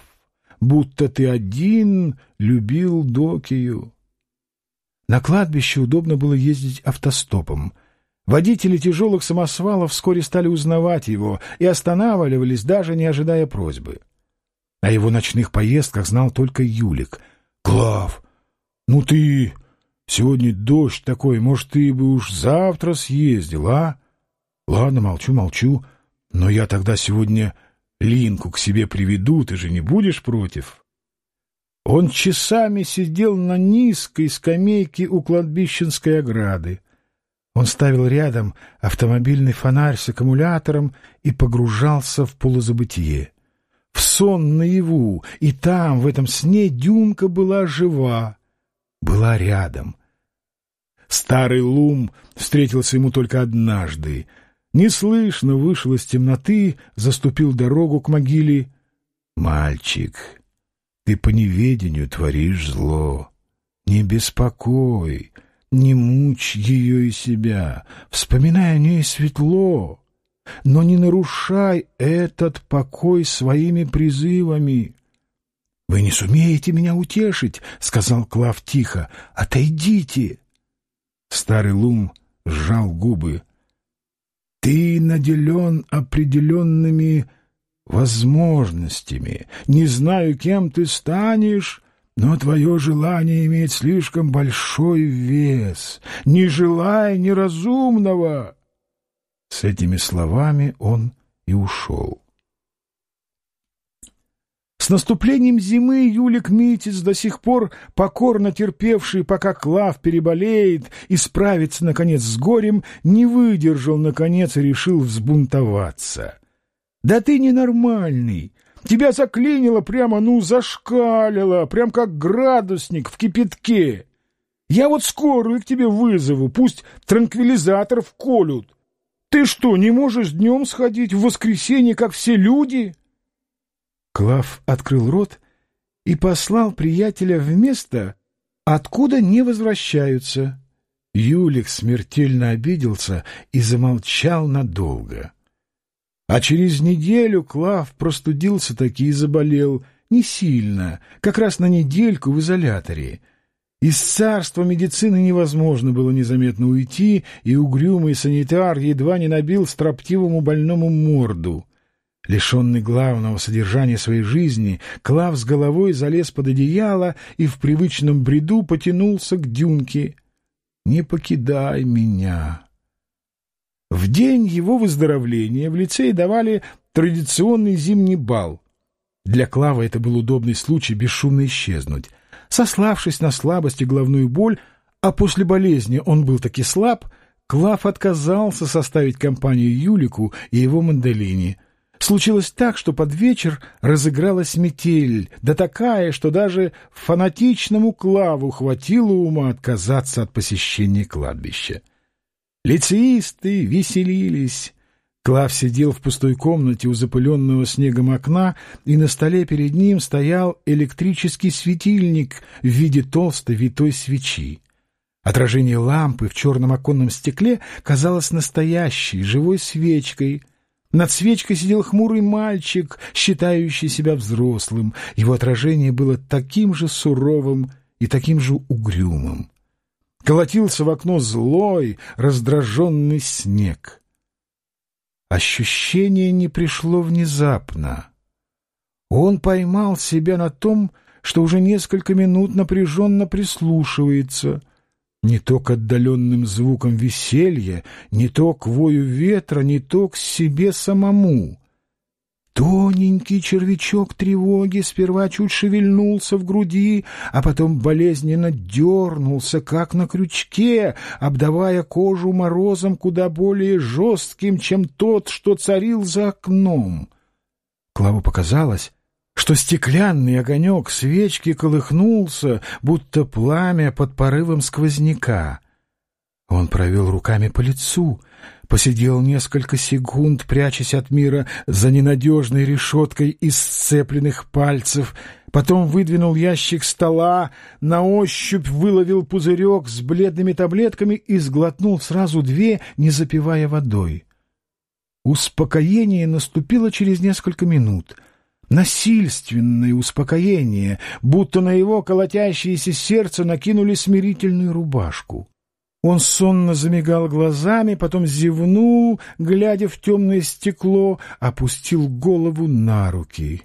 будто ты один любил Докию». На кладбище удобно было ездить автостопом. Водители тяжелых самосвалов вскоре стали узнавать его и останавливались, даже не ожидая просьбы. О его ночных поездках знал только Юлик. «Клав, ну ты... Сегодня дождь такой, может, ты бы уж завтра съездил, а?» «Ладно, молчу, молчу. Но я тогда сегодня Линку к себе приведу, ты же не будешь против?» Он часами сидел на низкой скамейке у кладбищенской ограды. Он ставил рядом автомобильный фонарь с аккумулятором и погружался в полузабытие в сон наяву, и там, в этом сне, Дюнка была жива, была рядом. Старый лум встретился ему только однажды. Неслышно вышел из темноты, заступил дорогу к могиле. «Мальчик, ты по неведению творишь зло. Не беспокой, не мучь ее и себя, вспоминай о ней светло» но не нарушай этот покой своими призывами. — Вы не сумеете меня утешить, — сказал Клав тихо. — Отойдите. Старый Лум сжал губы. — Ты наделен определенными возможностями. Не знаю, кем ты станешь, но твое желание имеет слишком большой вес. Не желай неразумного!» С этими словами он и ушел. С наступлением зимы Юлик Митец, до сих пор покорно терпевший, пока Клав переболеет и справится, наконец, с горем, не выдержал, наконец, и решил взбунтоваться. «Да ты ненормальный! Тебя заклинило прямо, ну, зашкалило, прям как градусник в кипятке! Я вот скорую к тебе вызову, пусть транквилизатор вколют! Ты что, не можешь днем сходить в воскресенье, как все люди?» Клав открыл рот и послал приятеля в место, откуда не возвращаются. Юлик смертельно обиделся и замолчал надолго. А через неделю Клав простудился таки и заболел, не сильно, как раз на недельку в изоляторе. Из царства медицины невозможно было незаметно уйти, и угрюмый санитар едва не набил строптивому больному морду — Лишенный главного содержания своей жизни, Клав с головой залез под одеяло и в привычном бреду потянулся к дюнке. «Не покидай меня!» В день его выздоровления в лицее давали традиционный зимний бал. Для Клава это был удобный случай бесшумно исчезнуть. Сославшись на слабость и головную боль, а после болезни он был таки слаб, Клав отказался составить компанию Юлику и его Манделине — Случилось так, что под вечер разыгралась метель, да такая, что даже фанатичному Клаву хватило ума отказаться от посещения кладбища. Лицеисты веселились. Клав сидел в пустой комнате у запыленного снегом окна, и на столе перед ним стоял электрический светильник в виде толстой витой свечи. Отражение лампы в черном оконном стекле казалось настоящей, живой свечкой — над свечкой сидел хмурый мальчик, считающий себя взрослым. Его отражение было таким же суровым и таким же угрюмым. Колотился в окно злой, раздраженный снег. Ощущение не пришло внезапно. Он поймал себя на том, что уже несколько минут напряженно прислушивается — не то к отдаленным звукам веселья, не то к вою ветра, не то к себе самому. Тоненький червячок тревоги сперва чуть шевельнулся в груди, а потом болезненно дернулся, как на крючке, обдавая кожу морозом куда более жестким, чем тот, что царил за окном. Клаву показалось, что стеклянный огонек свечки колыхнулся, будто пламя под порывом сквозняка. Он провел руками по лицу, посидел несколько секунд, прячась от мира за ненадежной решеткой из сцепленных пальцев, потом выдвинул ящик стола, на ощупь выловил пузырек с бледными таблетками и сглотнул сразу две, не запивая водой. Успокоение наступило через несколько минут — насильственное успокоение, будто на его колотящееся сердце накинули смирительную рубашку. Он сонно замигал глазами, потом зевнул, глядя в темное стекло, опустил голову на руки.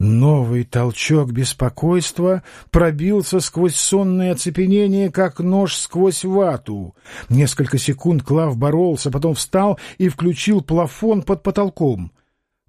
Новый толчок беспокойства пробился сквозь сонное оцепенение, как нож сквозь вату. Несколько секунд Клав боролся, потом встал и включил плафон под потолком.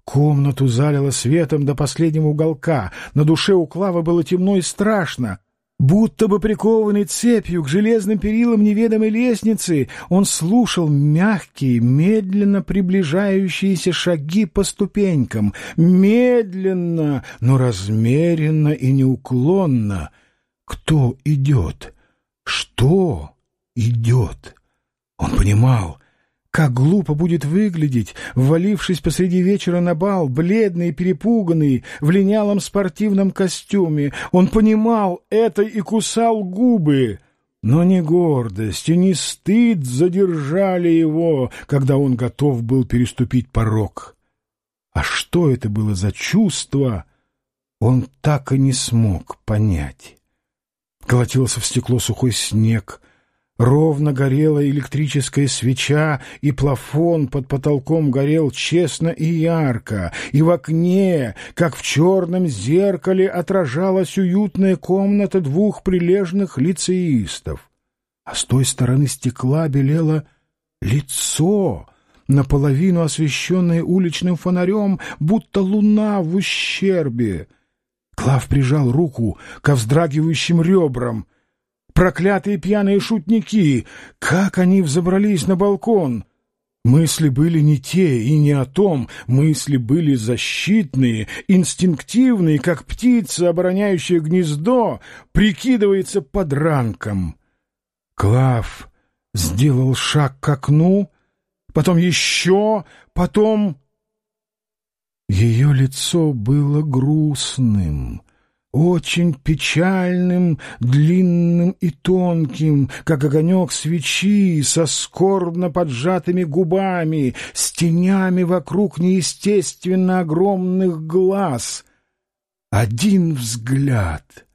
Комнату залило светом до последнего уголка. На душе у Клавы было темно и страшно. Будто бы прикованный цепью к железным перилам неведомой лестницы, он слушал мягкие, медленно приближающиеся шаги по ступенькам. Медленно, но размеренно и неуклонно. Кто идет? Что идет? Он понимал, как глупо будет выглядеть, ввалившись посреди вечера на бал, бледный и перепуганный, в линялом спортивном костюме. Он понимал это и кусал губы. Но ни гордость и ни стыд задержали его, когда он готов был переступить порог. А что это было за чувство, он так и не смог понять. Колотился в стекло сухой снег — Ровно горела электрическая свеча, и плафон под потолком горел честно и ярко, и в окне, как в черном зеркале, отражалась уютная комната двух прилежных лицеистов. А с той стороны стекла белело лицо, наполовину освещенное уличным фонарем, будто луна в ущербе. Клав прижал руку ко вздрагивающим ребрам — Проклятые пьяные шутники! Как они взобрались на балкон! Мысли были не те и не о том, мысли были защитные, инстинктивные, как птица, обороняющая гнездо, прикидывается подранком. Клав сделал шаг к окну, потом еще, потом... Ее лицо было грустным, очень печальным, длинным и тонким, как огонек свечи, со скорбно поджатыми губами, с тенями вокруг неестественно огромных глаз. Один взгляд,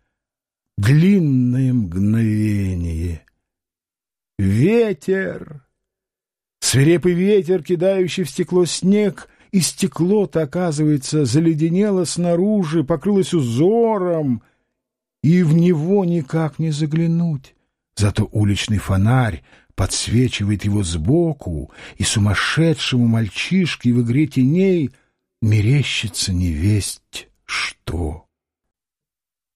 длинное мгновение. Ветер! Свирепый ветер, кидающий в стекло снег — и стекло-то, оказывается, заледенело снаружи, покрылось узором, и в него никак не заглянуть. Зато уличный фонарь подсвечивает его сбоку, и сумасшедшему мальчишке в игре теней мерещится невесть что.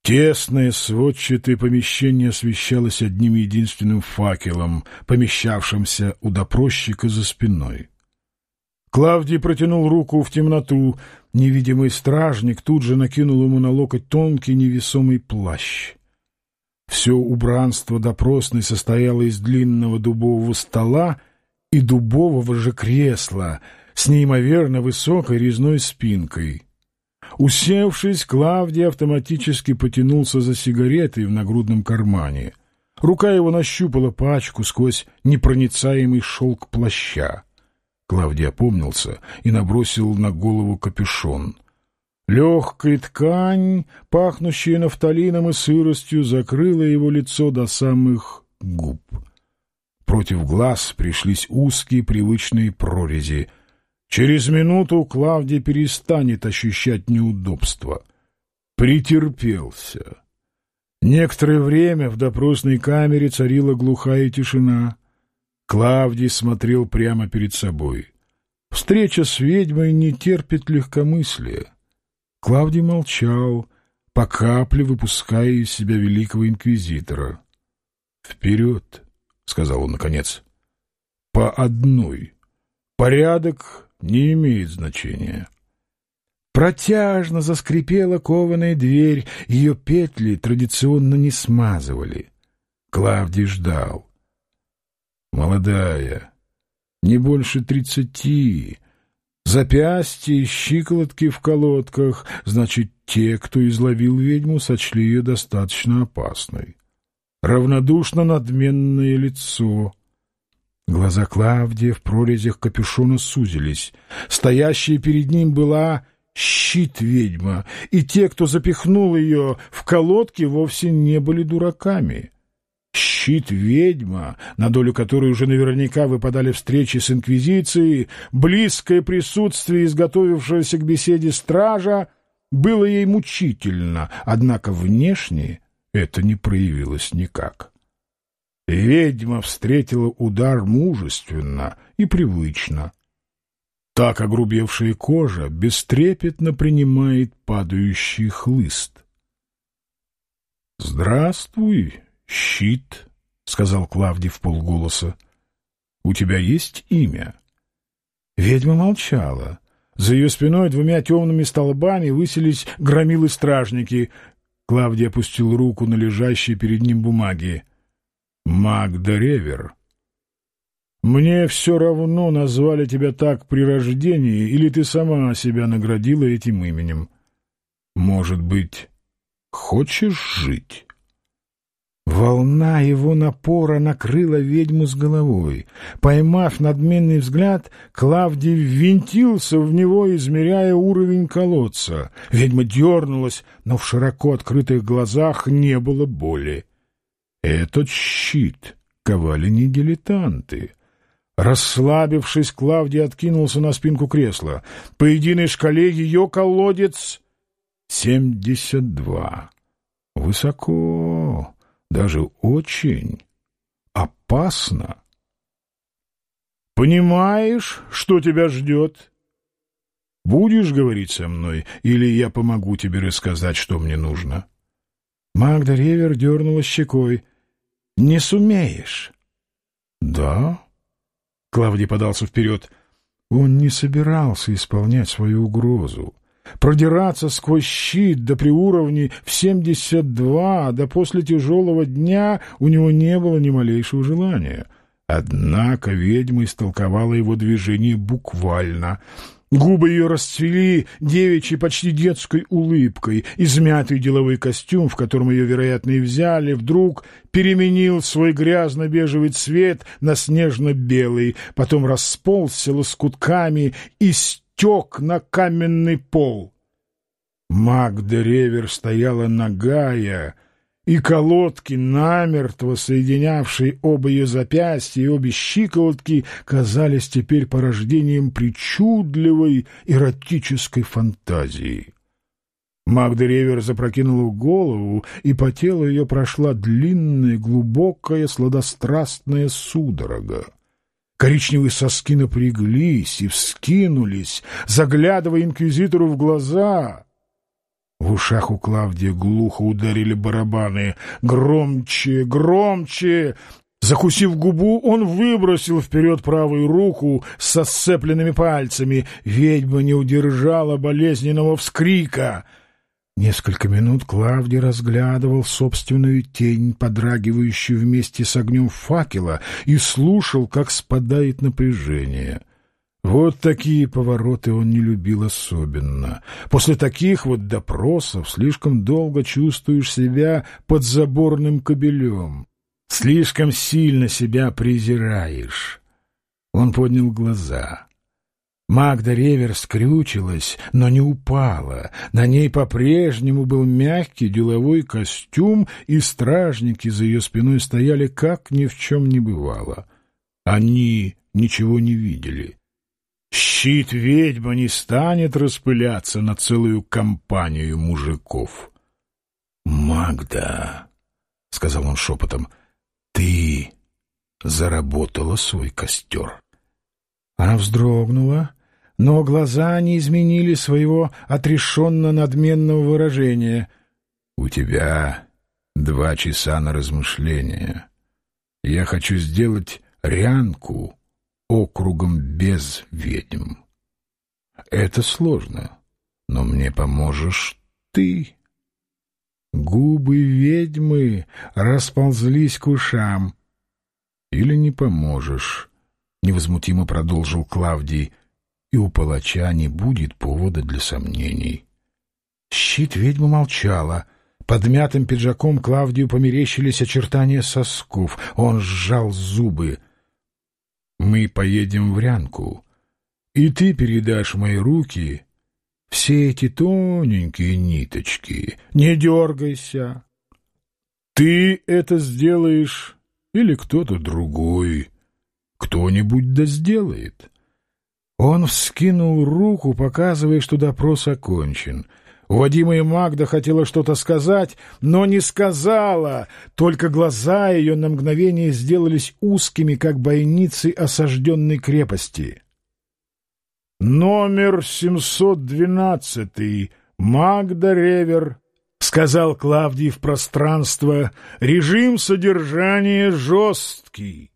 Тесное сводчатое помещение освещалось одним единственным факелом, помещавшимся у допросчика за спиной. Клавдий протянул руку в темноту. Невидимый стражник тут же накинул ему на локоть тонкий невесомый плащ. Все убранство допросной состояло из длинного дубового стола и дубового же кресла с неимоверно высокой резной спинкой. Усевшись, Клавдий автоматически потянулся за сигаретой в нагрудном кармане. Рука его нащупала пачку сквозь непроницаемый шелк плаща. Клавдий опомнился и набросил на голову капюшон. Легкая ткань, пахнущая нафталином и сыростью, закрыла его лицо до самых губ. Против глаз пришлись узкие привычные прорези. Через минуту Клавдий перестанет ощущать неудобства. Претерпелся. Некоторое время в допросной камере царила глухая тишина — Клавдий смотрел прямо перед собой. Встреча с ведьмой не терпит легкомыслия. Клавдий молчал, по капле выпуская из себя великого инквизитора. «Вперед!» — сказал он наконец. «По одной. Порядок не имеет значения». Протяжно заскрипела кованая дверь, ее петли традиционно не смазывали. Клавдий ждал молодая, не больше тридцати, запястья и щиколотки в колодках, значит, те, кто изловил ведьму, сочли ее достаточно опасной. Равнодушно надменное лицо. Глаза Клавдия в прорезях капюшона сузились. Стоящая перед ним была щит ведьма, и те, кто запихнул ее в колодки, вовсе не были дураками щит ведьма, на долю которой уже наверняка выпадали встречи с Инквизицией, близкое присутствие изготовившегося к беседе стража было ей мучительно, однако внешне это не проявилось никак. Ведьма встретила удар мужественно и привычно. Так огрубевшая кожа бестрепетно принимает падающий хлыст. «Здравствуй, щит!» — сказал Клавдий в полголоса. — У тебя есть имя? Ведьма молчала. За ее спиной двумя темными столбами высились громилы-стражники. Клавдий опустил руку на лежащие перед ним бумаги. — Магда Ревер. — Мне все равно, назвали тебя так при рождении, или ты сама себя наградила этим именем. Может быть, хочешь жить? Волна его напора накрыла ведьму с головой. Поймав надменный взгляд, Клавдий ввинтился в него, измеряя уровень колодца. Ведьма дернулась, но в широко открытых глазах не было боли. «Этот щит ковали не дилетанты. Расслабившись, Клавдий откинулся на спинку кресла. По единой шкале ее колодец — семьдесят два. Высоко, даже очень опасно. Понимаешь, что тебя ждет? Будешь говорить со мной, или я помогу тебе рассказать, что мне нужно? Магда Ревер дернула щекой. Не сумеешь. Да? Клавдий подался вперед. Он не собирался исполнять свою угрозу. Продираться сквозь щит до при уровне в 72, да после тяжелого дня у него не было ни малейшего желания. Однако ведьма истолковала его движение буквально — Губы ее расцвели девичьей, почти детской улыбкой. Измятый деловой костюм, в котором ее, вероятно, и взяли, вдруг переменил свой грязно-бежевый цвет на снежно-белый, потом расползся лоскутками и стек на каменный пол. Магда Ревер стояла нагая, и колодки, намертво соединявшие оба ее запястья и обе щиколотки, казались теперь порождением причудливой эротической фантазии. Магда Ревер запрокинула голову, и по телу ее прошла длинная, глубокая, сладострастная судорога. Коричневые соски напряглись и вскинулись, заглядывая инквизитору в глаза — в ушах у Клавдия глухо ударили барабаны. «Громче! Громче!» Закусив губу, он выбросил вперед правую руку со сцепленными пальцами. Ведьма не удержала болезненного вскрика. Несколько минут Клавдий разглядывал собственную тень, подрагивающую вместе с огнем факела, и слушал, как спадает напряжение — вот такие повороты он не любил особенно. После таких вот допросов слишком долго чувствуешь себя под заборным кобелем. Слишком сильно себя презираешь. Он поднял глаза. Магда Ревер скрючилась, но не упала. На ней по-прежнему был мягкий деловой костюм, и стражники за ее спиной стояли, как ни в чем не бывало. Они ничего не видели. Щит ведьма не станет распыляться на целую компанию мужиков. «Магда», — сказал он шепотом, — «ты заработала свой костер». Она вздрогнула, но глаза не изменили своего отрешенно-надменного выражения. «У тебя два часа на размышление. Я хочу сделать рянку» округом без ведьм. Это сложно, но мне поможешь ты. Губы ведьмы расползлись к ушам. Или не поможешь, — невозмутимо продолжил Клавдий, — и у палача не будет повода для сомнений. Щит ведьмы молчала. Под мятым пиджаком Клавдию померещились очертания сосков. Он сжал зубы — мы поедем в Рянку, и ты передашь мои руки все эти тоненькие ниточки. Не дергайся. Ты это сделаешь или кто-то другой. Кто-нибудь да сделает. Он вскинул руку, показывая, что допрос окончен — Уводимая Магда хотела что-то сказать, но не сказала, только глаза ее на мгновение сделались узкими, как бойницы осажденной крепости. «Номер 712, Магда Ревер», — сказал Клавдий в пространство, — «режим содержания жесткий».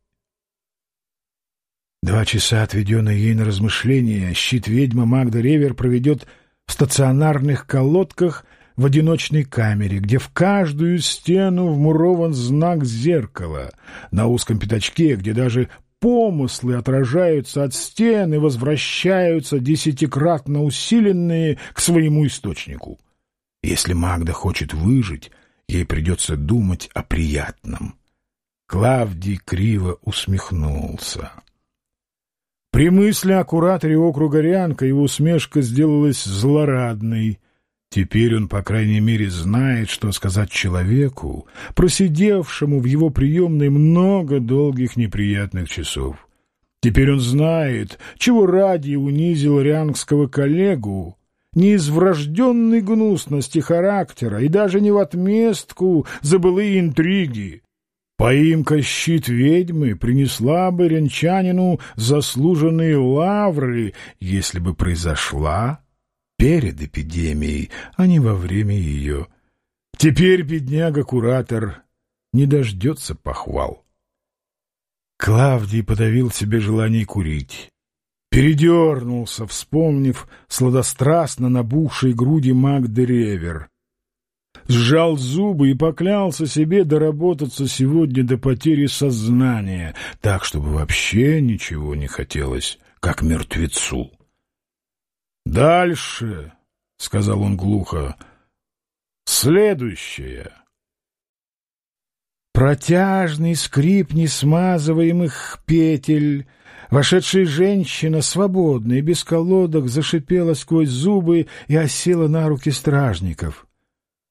Два часа, отведенные ей на размышления, щит ведьмы Магда Ревер проведет в стационарных колодках в одиночной камере, где в каждую стену вмурован знак зеркала, на узком пятачке, где даже помыслы отражаются от стен и возвращаются десятикратно усиленные к своему источнику. Если Магда хочет выжить, ей придется думать о приятном. Клавдий криво усмехнулся. При мысли о кураторе округа Рянка его усмешка сделалась злорадной. Теперь он, по крайней мере, знает, что сказать человеку, просидевшему в его приемной много долгих неприятных часов. Теперь он знает, чего ради унизил рянгского коллегу, не из врожденной гнусности характера и даже не в отместку за былые интриги. Поимка щит ведьмы принесла бы ренчанину заслуженные лавры, если бы произошла перед эпидемией, а не во время ее. Теперь бедняга-куратор не дождется похвал. Клавдий подавил себе желание курить. Передернулся, вспомнив сладострастно набухшей груди Магды Ревер. Сжал зубы и поклялся себе доработаться сегодня до потери сознания, так, чтобы вообще ничего не хотелось, как мертвецу. «Дальше», — сказал он глухо, — «следующее». Протяжный скрип несмазываемых петель, вошедшая женщина, свободная, без колодок, зашипела сквозь зубы и осела на руки стражников.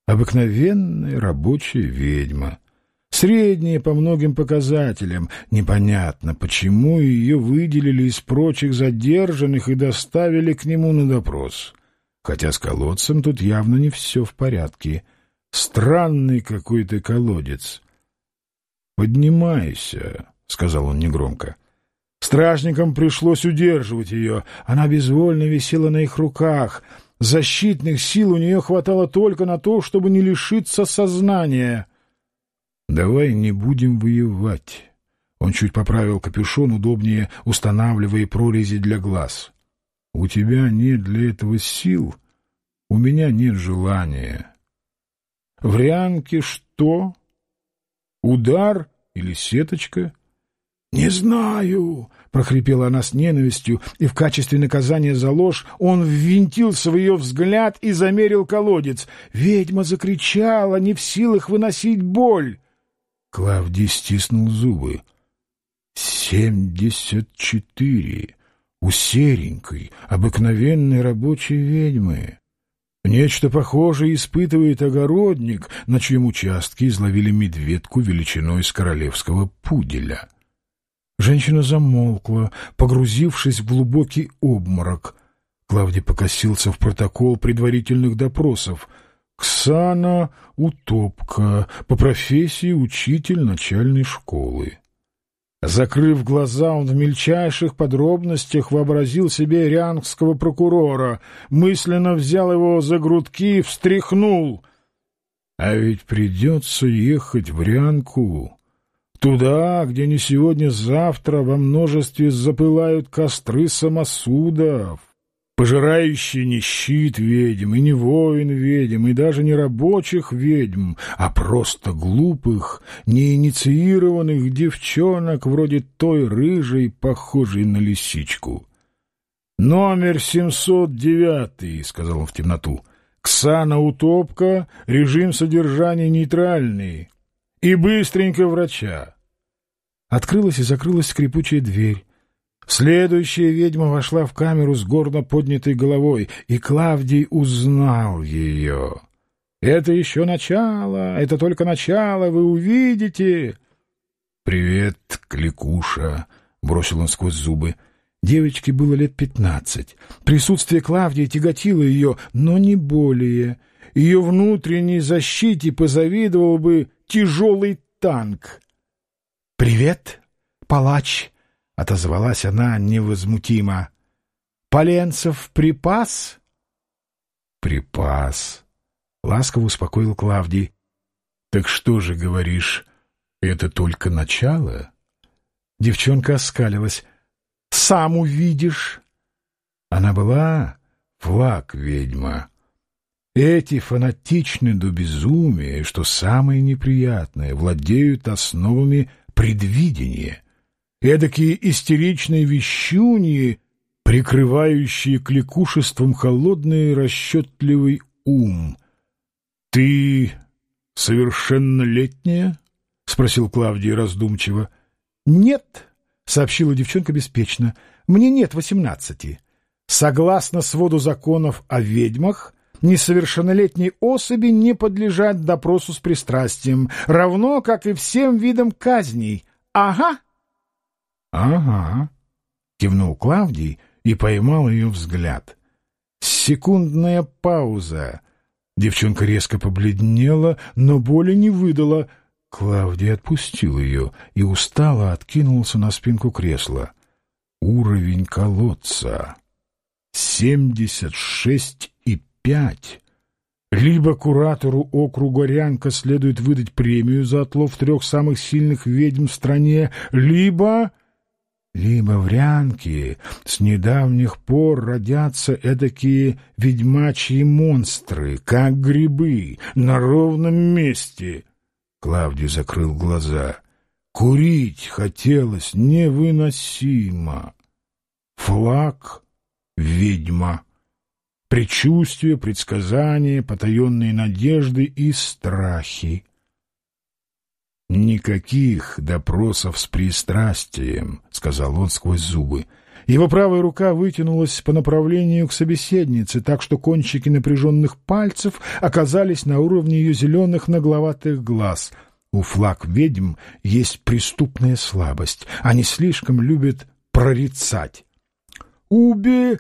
Обыкновенная рабочая ведьма. Средняя по многим показателям. Непонятно, почему ее выделили из прочих задержанных и доставили к нему на допрос. Хотя с колодцем тут явно не все в порядке. Странный какой-то колодец. «Поднимайся», — сказал он негромко. Стражникам пришлось удерживать ее. Она безвольно висела на их руках. Защитных сил у нее хватало только на то, чтобы не лишиться сознания. «Давай не будем воевать». Он чуть поправил капюшон, удобнее устанавливая прорези для глаз. «У тебя нет для этого сил, у меня нет желания». «В Рянке что? Удар или сеточка?» «Не знаю», — прохрипела она с ненавистью, и в качестве наказания за ложь он ввинтился в ее взгляд и замерил колодец. Ведьма закричала, не в силах выносить боль. Клавдий стиснул зубы. «Семьдесят четыре! У серенькой, обыкновенной рабочей ведьмы!» Нечто похожее испытывает огородник, на чьем участке изловили медведку величиной с королевского пуделя. Женщина замолкла, погрузившись в глубокий обморок. Клавдий покосился в протокол предварительных допросов — Ксана Утопка, по профессии учитель начальной школы. Закрыв глаза, он в мельчайших подробностях вообразил себе рянгского прокурора, мысленно взял его за грудки и встряхнул. А ведь придется ехать в Рянку, туда, где не сегодня-завтра во множестве запылают костры самосудов пожирающий не щит ведьм, и не воин ведьм, и даже не рабочих ведьм, а просто глупых, неинициированных девчонок, вроде той рыжей, похожей на лисичку. «Номер 709», — сказал он в темноту, — «Ксана Утопка, режим содержания нейтральный. И быстренько врача». Открылась и закрылась скрипучая дверь. Следующая ведьма вошла в камеру с гордо поднятой головой, и Клавдий узнал ее. «Это еще начало, это только начало, вы увидите!» «Привет, Кликуша!» — бросил он сквозь зубы. Девочке было лет пятнадцать. Присутствие Клавдии тяготило ее, но не более. Ее внутренней защите позавидовал бы тяжелый танк. «Привет, палач!» — отозвалась она невозмутимо. «Поленцев припас?» «Припас», — ласково успокоил Клавдий. «Так что же, говоришь, это только начало?» Девчонка оскалилась. «Сам увидишь!» Она была флаг-ведьма. Эти фанатичны до безумия, что самое неприятное, владеют основами предвидения эдакие истеричные вещуньи, прикрывающие кликушеством холодный расчетливый ум. — Ты совершеннолетняя? — спросил Клавдий раздумчиво. — Нет, — сообщила девчонка беспечно, — мне нет восемнадцати. Согласно своду законов о ведьмах, Несовершеннолетние особи не подлежат допросу с пристрастием, равно как и всем видам казней. Ага. Ага, кивнул Клавдий и поймал ее взгляд. Секундная пауза. Девчонка резко побледнела, но боли не выдала. Клавдий отпустил ее и устало откинулся на спинку кресла. Уровень колодца. Семьдесят шесть пять. Либо куратору округа Рянка следует выдать премию за отлов трех самых сильных ведьм в стране, либо... Либо в Рянке с недавних пор родятся эдакие ведьмачьи монстры, как грибы, на ровном месте. Клавдий закрыл глаза. Курить хотелось невыносимо. Флаг — ведьма. Предчувствие, предсказания, потаенные надежды и страхи. «Никаких допросов с пристрастием», — сказал он сквозь зубы. Его правая рука вытянулась по направлению к собеседнице, так что кончики напряженных пальцев оказались на уровне ее зеленых нагловатых глаз. У флаг ведьм есть преступная слабость. Они слишком любят прорицать. «Уберите!»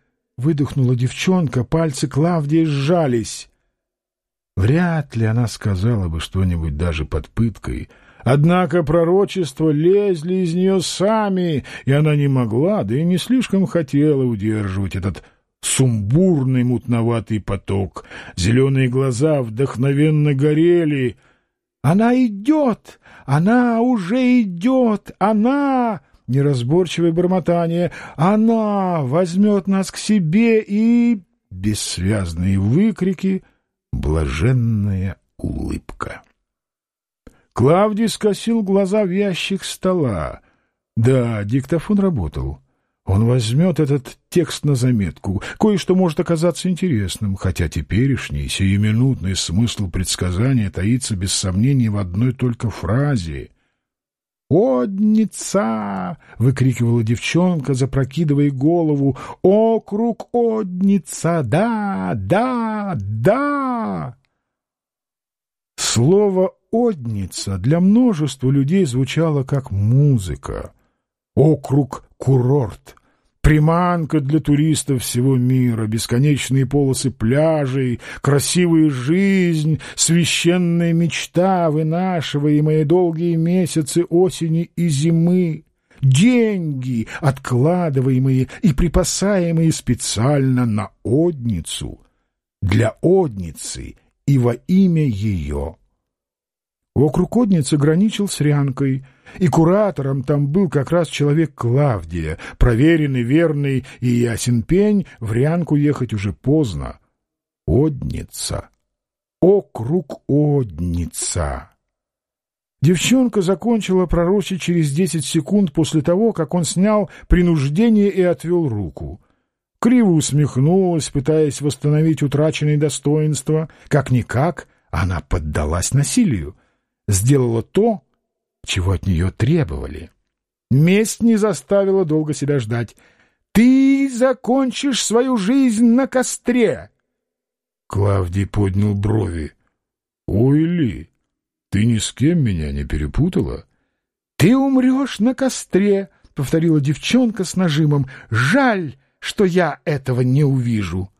— выдохнула девчонка, пальцы Клавдии сжались. Вряд ли она сказала бы что-нибудь даже под пыткой. Однако пророчества лезли из нее сами, и она не могла, да и не слишком хотела удерживать этот сумбурный мутноватый поток. Зеленые глаза вдохновенно горели. «Она идет! Она уже идет! Она...» Неразборчивое бормотание. «Она возьмет нас к себе и...» Бессвязные выкрики — блаженная улыбка. Клавдий скосил глаза в ящик стола. Да, диктофон работал. Он возьмет этот текст на заметку. Кое-что может оказаться интересным, хотя теперешний, сиюминутный смысл предсказания таится без сомнения в одной только фразе. «Одница!» — выкрикивала девчонка, запрокидывая голову. «Округ Одница! Да, да, да!» Слово «Одница» для множества людей звучало как музыка. Округ «Курорт» приманка для туристов всего мира, бесконечные полосы пляжей, красивая жизнь, священная мечта, вынашиваемые долгие месяцы осени и зимы, деньги, откладываемые и припасаемые специально на одницу, для одницы и во имя ее. Округ Одницы граничил с Рянкой, и куратором там был как раз человек Клавдия, проверенный, верный и ясен пень, в Рянку ехать уже поздно. Одница. Округ Одница. Девчонка закончила пророчить через десять секунд после того, как он снял принуждение и отвел руку. Криво усмехнулась, пытаясь восстановить утраченные достоинства. Как-никак она поддалась насилию сделала то, чего от нее требовали. Месть не заставила долго себя ждать. «Ты закончишь свою жизнь на костре!» Клавдий поднял брови. «Ой, Ли, ты ни с кем меня не перепутала?» «Ты умрешь на костре!» — повторила девчонка с нажимом. «Жаль, что я этого не увижу!»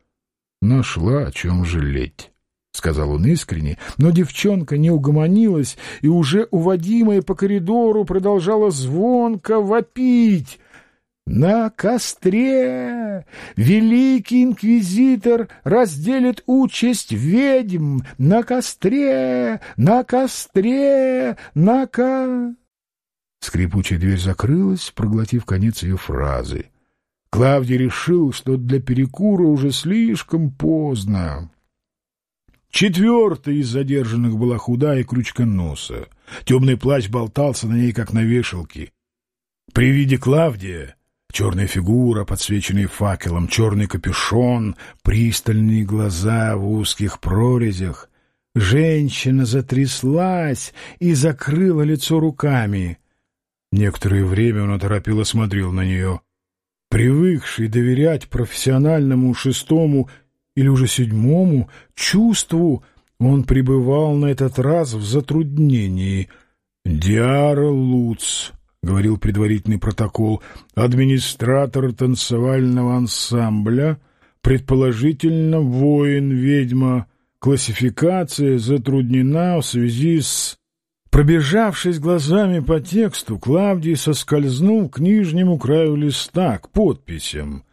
Нашла о чем жалеть. — сказал он искренне, но девчонка не угомонилась и уже уводимая по коридору продолжала звонко вопить. «На костре великий инквизитор разделит участь ведьм! На костре! На костре! На ко...» Скрипучая дверь закрылась, проглотив конец ее фразы. Клавдий решил, что для перекура уже слишком поздно. Четвертая из задержанных была худая и крючконоса. Темный плащ болтался на ней, как на вешалке. При виде Клавдия черная фигура, подсвеченная факелом, черный капюшон, пристальные глаза в узких прорезях. Женщина затряслась и закрыла лицо руками. Некоторое время он оторопело смотрел на нее. Привыкший доверять профессиональному шестому или уже седьмому чувству он пребывал на этот раз в затруднении. «Диара Луц», — говорил предварительный протокол, — «администратор танцевального ансамбля, предположительно воин-ведьма, классификация затруднена в связи с...» Пробежавшись глазами по тексту, Клавдий соскользнул к нижнему краю листа, к подписям.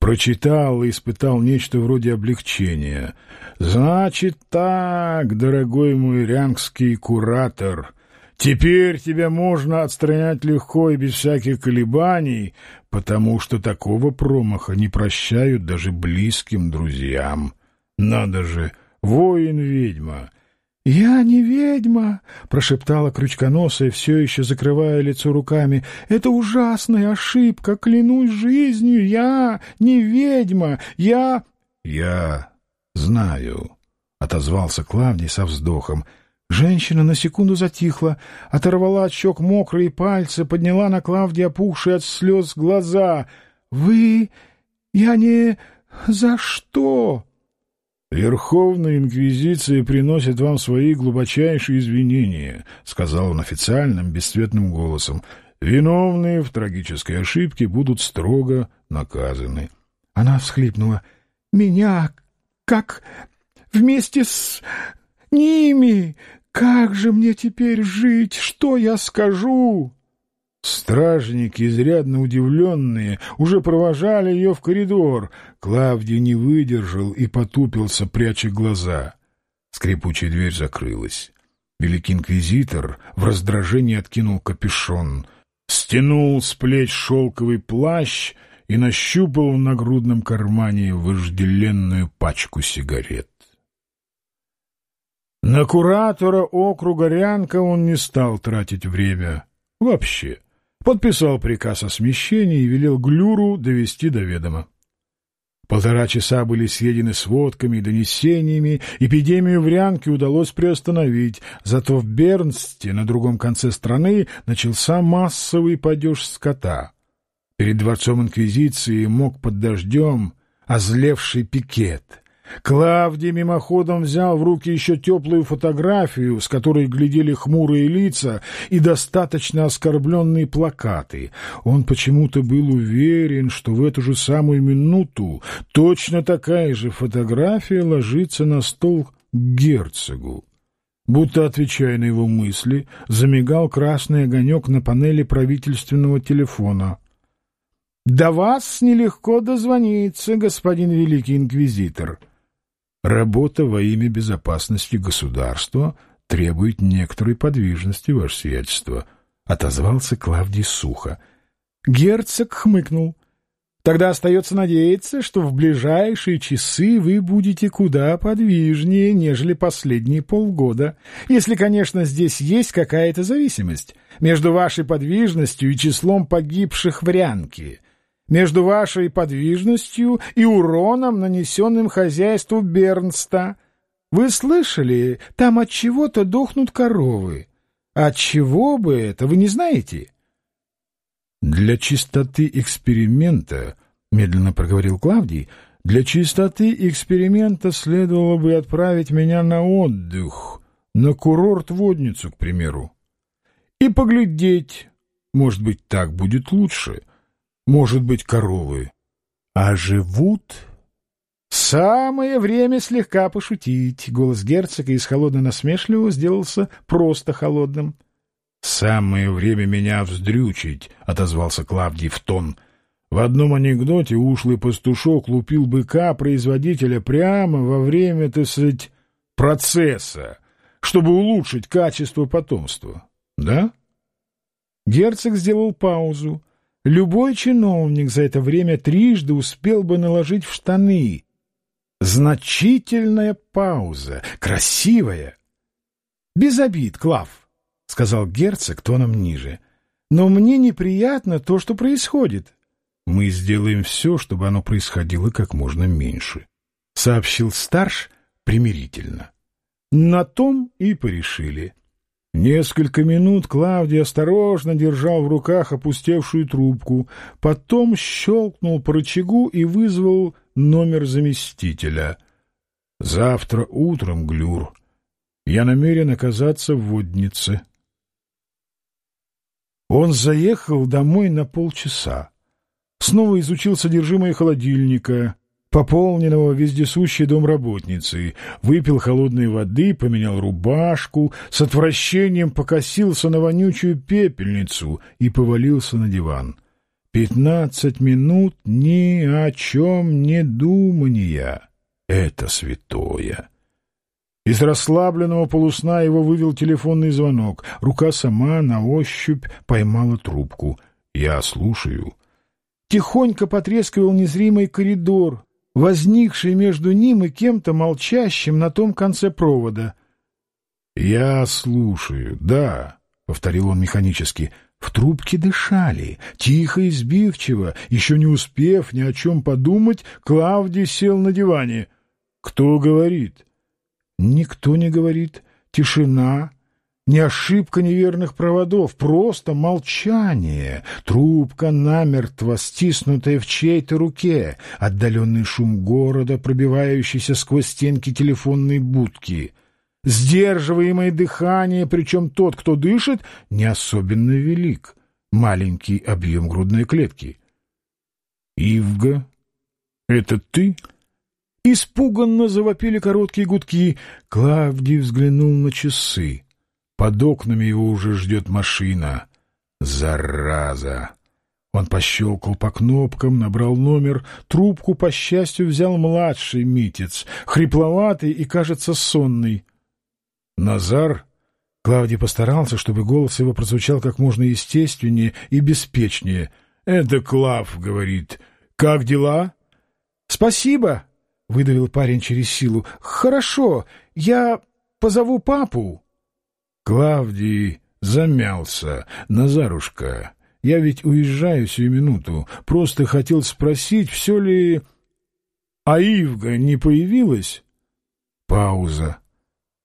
Прочитал и испытал нечто вроде облегчения. «Значит так, дорогой мой рянгский куратор, теперь тебя можно отстранять легко и без всяких колебаний, потому что такого промаха не прощают даже близким друзьям. Надо же, воин-ведьма!» «Я не ведьма!» — прошептала крючконосая, все еще закрывая лицо руками. «Это ужасная ошибка! Клянусь жизнью! Я не ведьма! Я...» «Я знаю!» — отозвался Клавдий со вздохом. Женщина на секунду затихла, оторвала от щек мокрые пальцы, подняла на Клавдия опухшие от слез глаза. «Вы... я не... за что?» «Верховная Инквизиция приносит вам свои глубочайшие извинения», — сказал он официальным, бесцветным голосом. «Виновные в трагической ошибке будут строго наказаны». Она всхлипнула. «Меня как вместе с ними? Как же мне теперь жить? Что я скажу?» Стражники, изрядно удивленные, уже провожали ее в коридор. Клавдий не выдержал и потупился, пряча глаза. Скрипучая дверь закрылась. Великий инквизитор в раздражении откинул капюшон, стянул с плеч шелковый плащ и нащупал в нагрудном кармане вожделенную пачку сигарет. На куратора округа Рянка он не стал тратить время. Вообще подписал приказ о смещении и велел Глюру довести до ведома. Полтора часа были съедены сводками и донесениями, эпидемию в Рянке удалось приостановить, зато в Бернсте, на другом конце страны, начался массовый падеж скота. Перед дворцом Инквизиции мог под дождем озлевший пикет — Клавдий мимоходом взял в руки еще теплую фотографию, с которой глядели хмурые лица и достаточно оскорбленные плакаты. Он почему-то был уверен, что в эту же самую минуту точно такая же фотография ложится на стол к герцогу. Будто, отвечая на его мысли, замигал красный огонек на панели правительственного телефона. «До вас нелегко дозвониться, господин великий инквизитор», Работа во имя безопасности государства требует некоторой подвижности, ваше сиятельство, — отозвался Клавдий сухо. Герцог хмыкнул. Тогда остается надеяться, что в ближайшие часы вы будете куда подвижнее, нежели последние полгода, если, конечно, здесь есть какая-то зависимость между вашей подвижностью и числом погибших в Рянке между вашей подвижностью и уроном, нанесенным хозяйству Бернста. Вы слышали, там от чего-то дохнут коровы. От чего бы это, вы не знаете? Для чистоты эксперимента, медленно проговорил Клавдий, для чистоты эксперимента следовало бы отправить меня на отдых, на курорт-водницу, к примеру, и поглядеть, может быть, так будет лучше может быть, коровы. А живут... «Самое время слегка пошутить!» Голос герцога из холодно-насмешливого сделался просто холодным. «Самое время меня вздрючить!» — отозвался Клавдий в тон. В одном анекдоте ушлый пастушок лупил быка производителя прямо во время, так сказать, процесса, чтобы улучшить качество потомства. Да? Герцог сделал паузу. Любой чиновник за это время трижды успел бы наложить в штаны. Значительная пауза, красивая. — Без обид, Клав, — сказал герцог тоном ниже. — Но мне неприятно то, что происходит. — Мы сделаем все, чтобы оно происходило как можно меньше, — сообщил старш примирительно. На том и порешили. Несколько минут Клавдий осторожно держал в руках опустевшую трубку, потом щелкнул по рычагу и вызвал номер заместителя. «Завтра утром, Глюр, я намерен оказаться в воднице». Он заехал домой на полчаса. Снова изучил содержимое холодильника, пополненного вездесущей домработницей, выпил холодной воды, поменял рубашку, с отвращением покосился на вонючую пепельницу и повалился на диван. Пятнадцать минут ни о чем не думания. Это святое. Из расслабленного полусна его вывел телефонный звонок. Рука сама на ощупь поймала трубку. «Я слушаю». Тихонько потрескивал незримый коридор, возникший между ним и кем-то молчащим на том конце провода. «Я слушаю, да», — повторил он механически. В трубке дышали, тихо и сбивчиво. Еще не успев ни о чем подумать, Клавдий сел на диване. «Кто говорит?» «Никто не говорит. Тишина, не ошибка неверных проводов, просто молчание. Трубка намертво стиснутая в чьей-то руке. Отдаленный шум города, пробивающийся сквозь стенки телефонной будки. Сдерживаемое дыхание, причем тот, кто дышит, не особенно велик. Маленький объем грудной клетки. «Ивга, это ты?» Испуганно завопили короткие гудки. Клавдий взглянул на часы. Под окнами его уже ждет машина. Зараза! Он пощелкал по кнопкам, набрал номер. Трубку, по счастью, взял младший митец, хрипловатый и, кажется, сонный. «Назар?» Клавдий постарался, чтобы голос его прозвучал как можно естественнее и беспечнее. «Это Клав», — говорит. «Как дела?» «Спасибо», — выдавил парень через силу. «Хорошо, я позову папу». Клавдий замялся. «Назарушка, я ведь уезжаю сию минуту. Просто хотел спросить, все ли... А Ивга не появилась?» Пауза.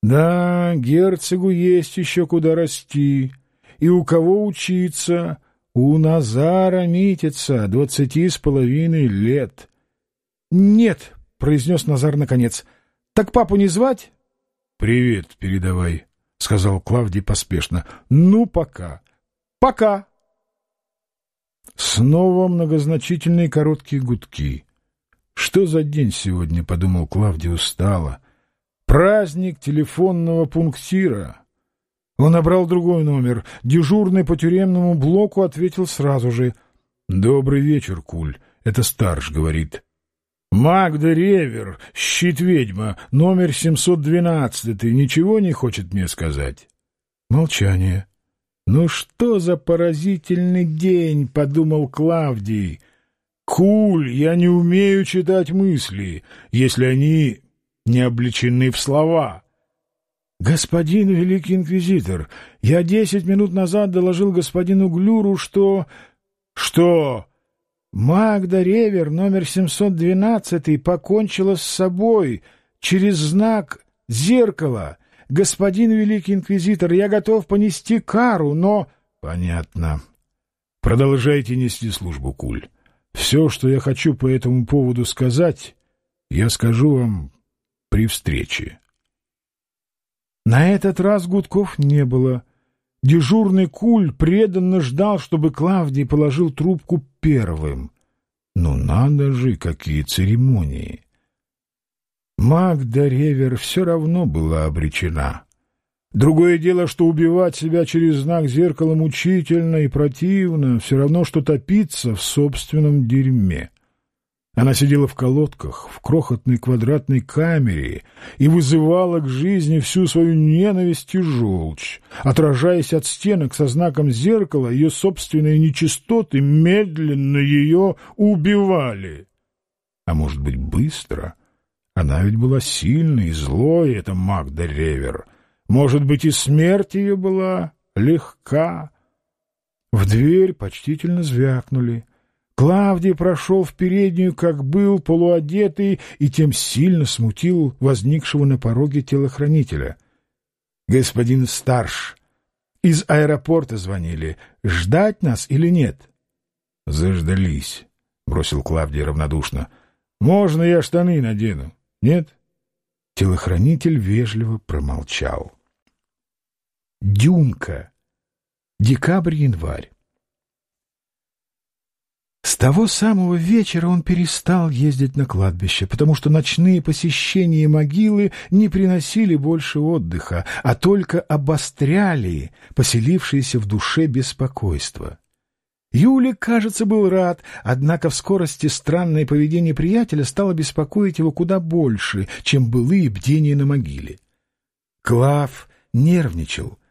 «Да, герцогу есть еще куда расти. И у кого учиться? У Назара Митица, двадцати с половиной лет». «Нет», — произнес Назар наконец. «Так папу не звать?» «Привет передавай». — сказал Клавдий поспешно. — Ну, пока. — Пока. Снова многозначительные короткие гудки. «Что за день сегодня?» — подумал Клавдий устало. «Праздник телефонного пунктира». Он набрал другой номер. Дежурный по тюремному блоку ответил сразу же. «Добрый вечер, Куль. Это Старш говорит». Магда Ревер, щит-ведьма, номер 712, ничего не хочет мне сказать? Молчание. «Ну что за поразительный день!» — подумал Клавдий. «Куль, я не умею читать мысли, если они не обличены в слова». «Господин Великий Инквизитор, я десять минут назад доложил господину Глюру, что...» «Что?» Магда Ревер, номер 712, покончила с собой через знак зеркала. Господин Великий Инквизитор, я готов понести кару, но... Понятно. Продолжайте нести службу, Куль. Все, что я хочу по этому поводу сказать, я скажу вам при встрече. На этот раз гудков не было. Дежурный куль преданно ждал, чтобы Клавдий положил трубку первым. Ну надо же, какие церемонии! Магда Ревер все равно была обречена. Другое дело, что убивать себя через знак зеркала мучительно и противно, все равно, что топиться в собственном дерьме. Она сидела в колодках, в крохотной квадратной камере и вызывала к жизни всю свою ненависть и желчь. Отражаясь от стенок со знаком зеркала, ее собственные нечистоты медленно ее убивали. А может быть, быстро? Она ведь была сильной и злой, эта Магда Ревер. Может быть, и смерть ее была легка. В дверь почтительно звякнули — Клавдий прошел в переднюю, как был, полуодетый, и тем сильно смутил возникшего на пороге телохранителя. — Господин Старш, Из аэропорта звонили. Ждать нас или нет? Заждались, бросил Клавдий равнодушно. Можно я штаны надену? Нет? Телохранитель вежливо промолчал. Дюнка. Декабрь-январь. С того самого вечера он перестал ездить на кладбище, потому что ночные посещения могилы не приносили больше отдыха, а только обостряли поселившееся в душе беспокойство. Юлик, кажется, был рад, однако в скорости странное поведение приятеля стало беспокоить его куда больше, чем былые бдения на могиле. Клав нервничал —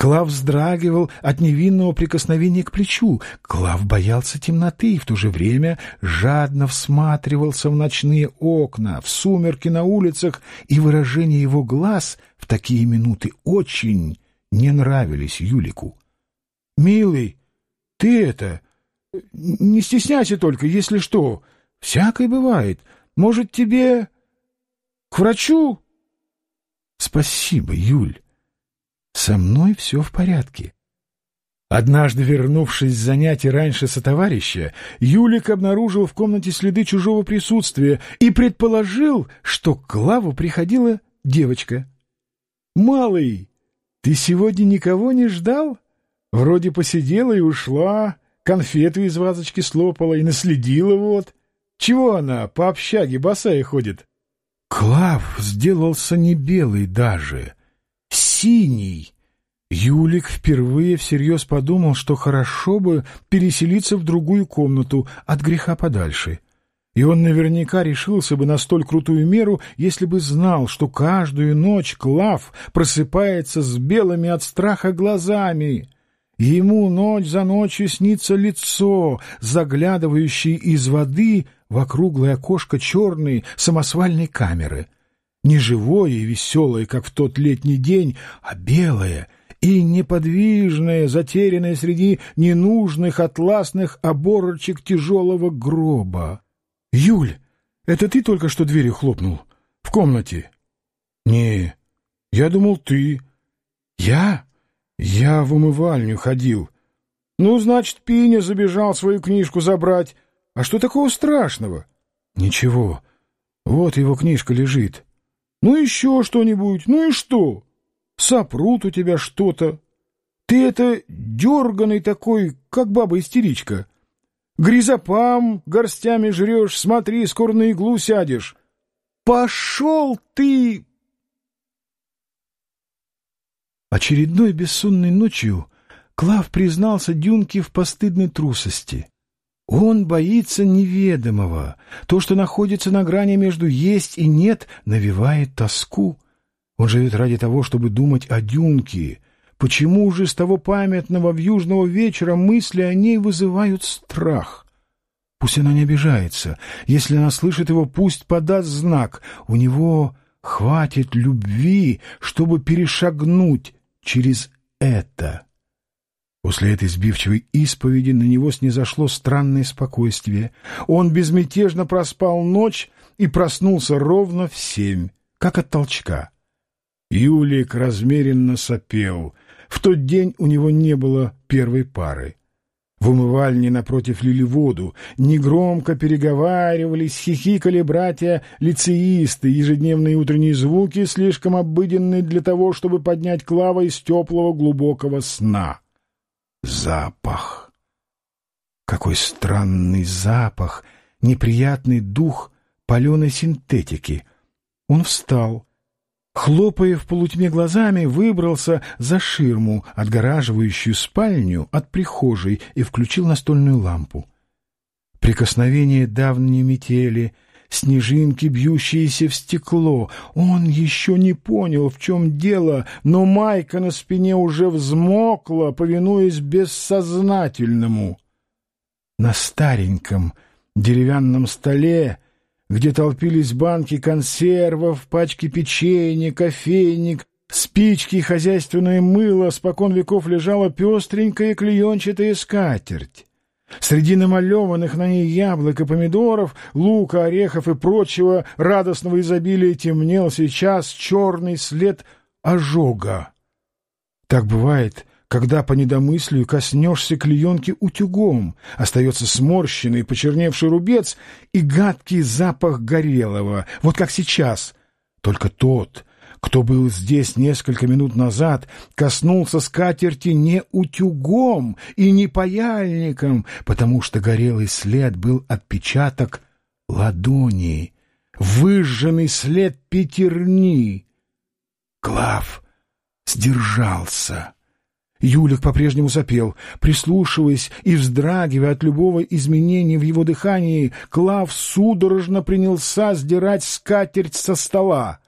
Клав вздрагивал от невинного прикосновения к плечу. Клав боялся темноты и в то же время жадно всматривался в ночные окна, в сумерки на улицах, и выражение его глаз в такие минуты очень не нравились Юлику. — Милый, ты это... Не стесняйся только, если что. Всякое бывает. Может, тебе... к врачу? — Спасибо, Юль. Со мной все в порядке. Однажды, вернувшись с занятий раньше сотоварища, Юлик обнаружил в комнате следы чужого присутствия и предположил, что к Клаву приходила девочка. «Малый, ты сегодня никого не ждал? Вроде посидела и ушла, конфету из вазочки слопала и наследила вот. Чего она по общаге босая ходит?» Клав сделался не белый даже — синий. Юлик впервые всерьез подумал, что хорошо бы переселиться в другую комнату от греха подальше. И он наверняка решился бы на столь крутую меру, если бы знал, что каждую ночь Клав просыпается с белыми от страха глазами. Ему ночь за ночью снится лицо, заглядывающее из воды в округлое окошко черной самосвальной камеры — не живое и веселое, как в тот летний день, а белое и неподвижное, затерянное среди ненужных атласных оборочек тяжелого гроба. — Юль, это ты только что дверью хлопнул? В комнате? — Не, я думал, ты. — Я? Я в умывальню ходил. — Ну, значит, Пиня забежал свою книжку забрать. А что такого страшного? — Ничего. Вот его книжка лежит. — ну еще что-нибудь, ну и что? Сопрут у тебя что-то. Ты это дерганый такой, как баба-истеричка. Гризопам горстями жрешь, смотри, скоро на иглу сядешь. Пошел ты! Очередной бессонной ночью Клав признался Дюнке в постыдной трусости. Он боится неведомого. То, что находится на грани между «есть» и «нет», навевает тоску. Он живет ради того, чтобы думать о Дюнке. Почему же с того памятного в южного вечера мысли о ней вызывают страх? Пусть она не обижается. Если она слышит его, пусть подаст знак. У него хватит любви, чтобы перешагнуть через это. После этой сбивчивой исповеди на него снизошло странное спокойствие. Он безмятежно проспал ночь и проснулся ровно в семь, как от толчка. Юлик размеренно сопел. В тот день у него не было первой пары. В умывальне напротив лили воду, негромко переговаривались, хихикали братья-лицеисты, ежедневные утренние звуки, слишком обыденные для того, чтобы поднять Клава из теплого глубокого сна. Запах. Какой странный запах, неприятный дух паленой синтетики. Он встал. Хлопая в полутьме глазами, выбрался за ширму, отгораживающую спальню от прихожей, и включил настольную лампу. Прикосновение давней метели — снежинки, бьющиеся в стекло. Он еще не понял, в чем дело, но майка на спине уже взмокла, повинуясь бессознательному. На стареньком деревянном столе, где толпились банки консервов, пачки печенья, кофейник, спички и хозяйственное мыло, спокон веков лежала пестренькая клеенчатая скатерть. Среди намалеванных на ней яблок и помидоров, лука, орехов и прочего радостного изобилия темнел сейчас черный след ожога. Так бывает, когда по недомыслию коснешься клеенки утюгом, остается сморщенный почерневший рубец и гадкий запах горелого, вот как сейчас. Только тот, кто был здесь несколько минут назад, коснулся скатерти не утюгом и не паяльником, потому что горелый след был отпечаток ладони, выжженный след пятерни. Клав сдержался. Юлик по-прежнему сопел, прислушиваясь и вздрагивая от любого изменения в его дыхании, Клав судорожно принялся сдирать скатерть со стола.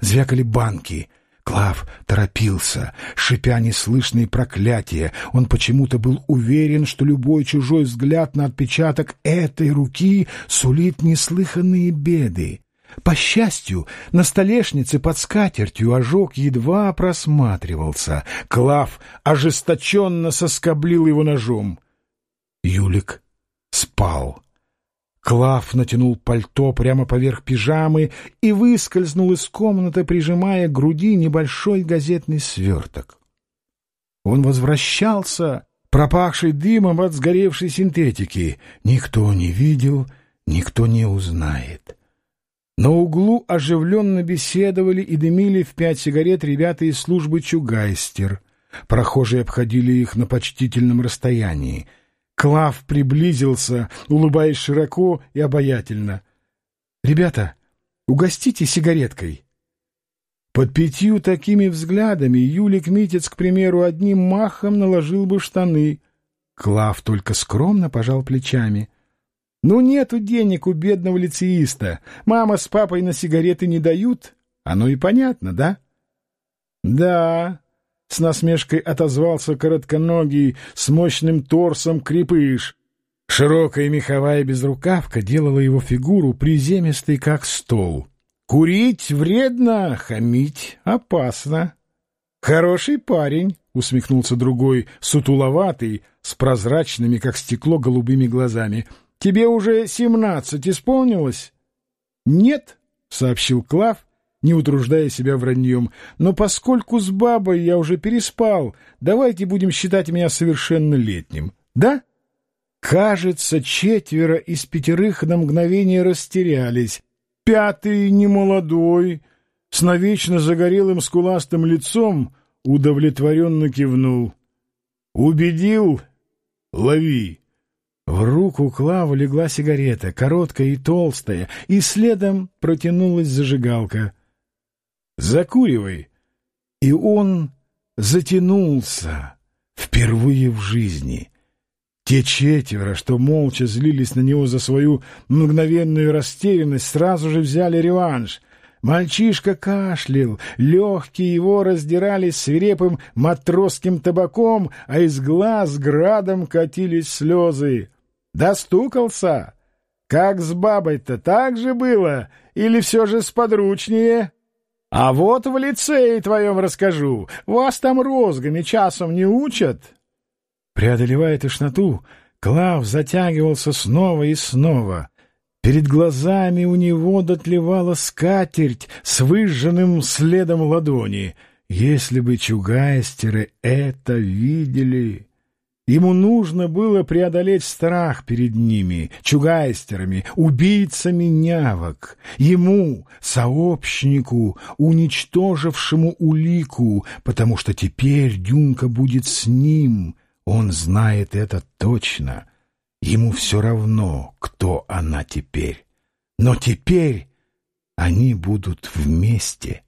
Звякали банки. Клав торопился, шипя неслышные проклятия. Он почему-то был уверен, что любой чужой взгляд на отпечаток этой руки сулит неслыханные беды. По счастью, на столешнице под скатертью ожог едва просматривался. Клав ожесточенно соскоблил его ножом. Юлик спал. Клав натянул пальто прямо поверх пижамы и выскользнул из комнаты, прижимая к груди небольшой газетный сверток. Он возвращался, пропахший дымом от сгоревшей синтетики. Никто не видел, никто не узнает. На углу оживленно беседовали и дымили в пять сигарет ребята из службы «Чугайстер». Прохожие обходили их на почтительном расстоянии — Клав приблизился, улыбаясь широко и обаятельно. «Ребята, угостите сигареткой». Под пятью такими взглядами Юлик Митец, к примеру, одним махом наложил бы штаны. Клав только скромно пожал плечами. «Ну, нету денег у бедного лицеиста. Мама с папой на сигареты не дают. Оно и понятно, да?» «Да, — с насмешкой отозвался коротконогий с мощным торсом крепыш. Широкая меховая безрукавка делала его фигуру приземистой, как стол. «Курить вредно, хамить опасно». «Хороший парень», — усмехнулся другой, сутуловатый, с прозрачными, как стекло, голубыми глазами. «Тебе уже семнадцать исполнилось?» «Нет», — сообщил Клав, не утруждая себя враньем. «Но поскольку с бабой я уже переспал, давайте будем считать меня совершеннолетним. Да?» Кажется, четверо из пятерых на мгновение растерялись. Пятый, немолодой, с навечно загорелым скуластым лицом, удовлетворенно кивнул. «Убедил? Лови!» В руку Клавы легла сигарета, короткая и толстая, и следом протянулась зажигалка. Закуривай. И он затянулся впервые в жизни. Те четверо, что молча злились на него за свою мгновенную растерянность, сразу же взяли реванш. Мальчишка кашлял, легкие его раздирались свирепым матросским табаком, а из глаз градом катились слезы. Достукался? Как с бабой-то так же было? Или все же сподручнее? А вот в лицее твоем расскажу. Вас там розгами часом не учат. Преодолевая тошноту, Клав затягивался снова и снова. Перед глазами у него дотлевала скатерть с выжженным следом ладони. Если бы чугайстеры это видели... Ему нужно было преодолеть страх перед ними, чугайстерами, убийцами нявок. Ему, сообщнику, уничтожившему улику, потому что теперь Дюнка будет с ним. Он знает это точно. Ему все равно, кто она теперь. Но теперь они будут вместе.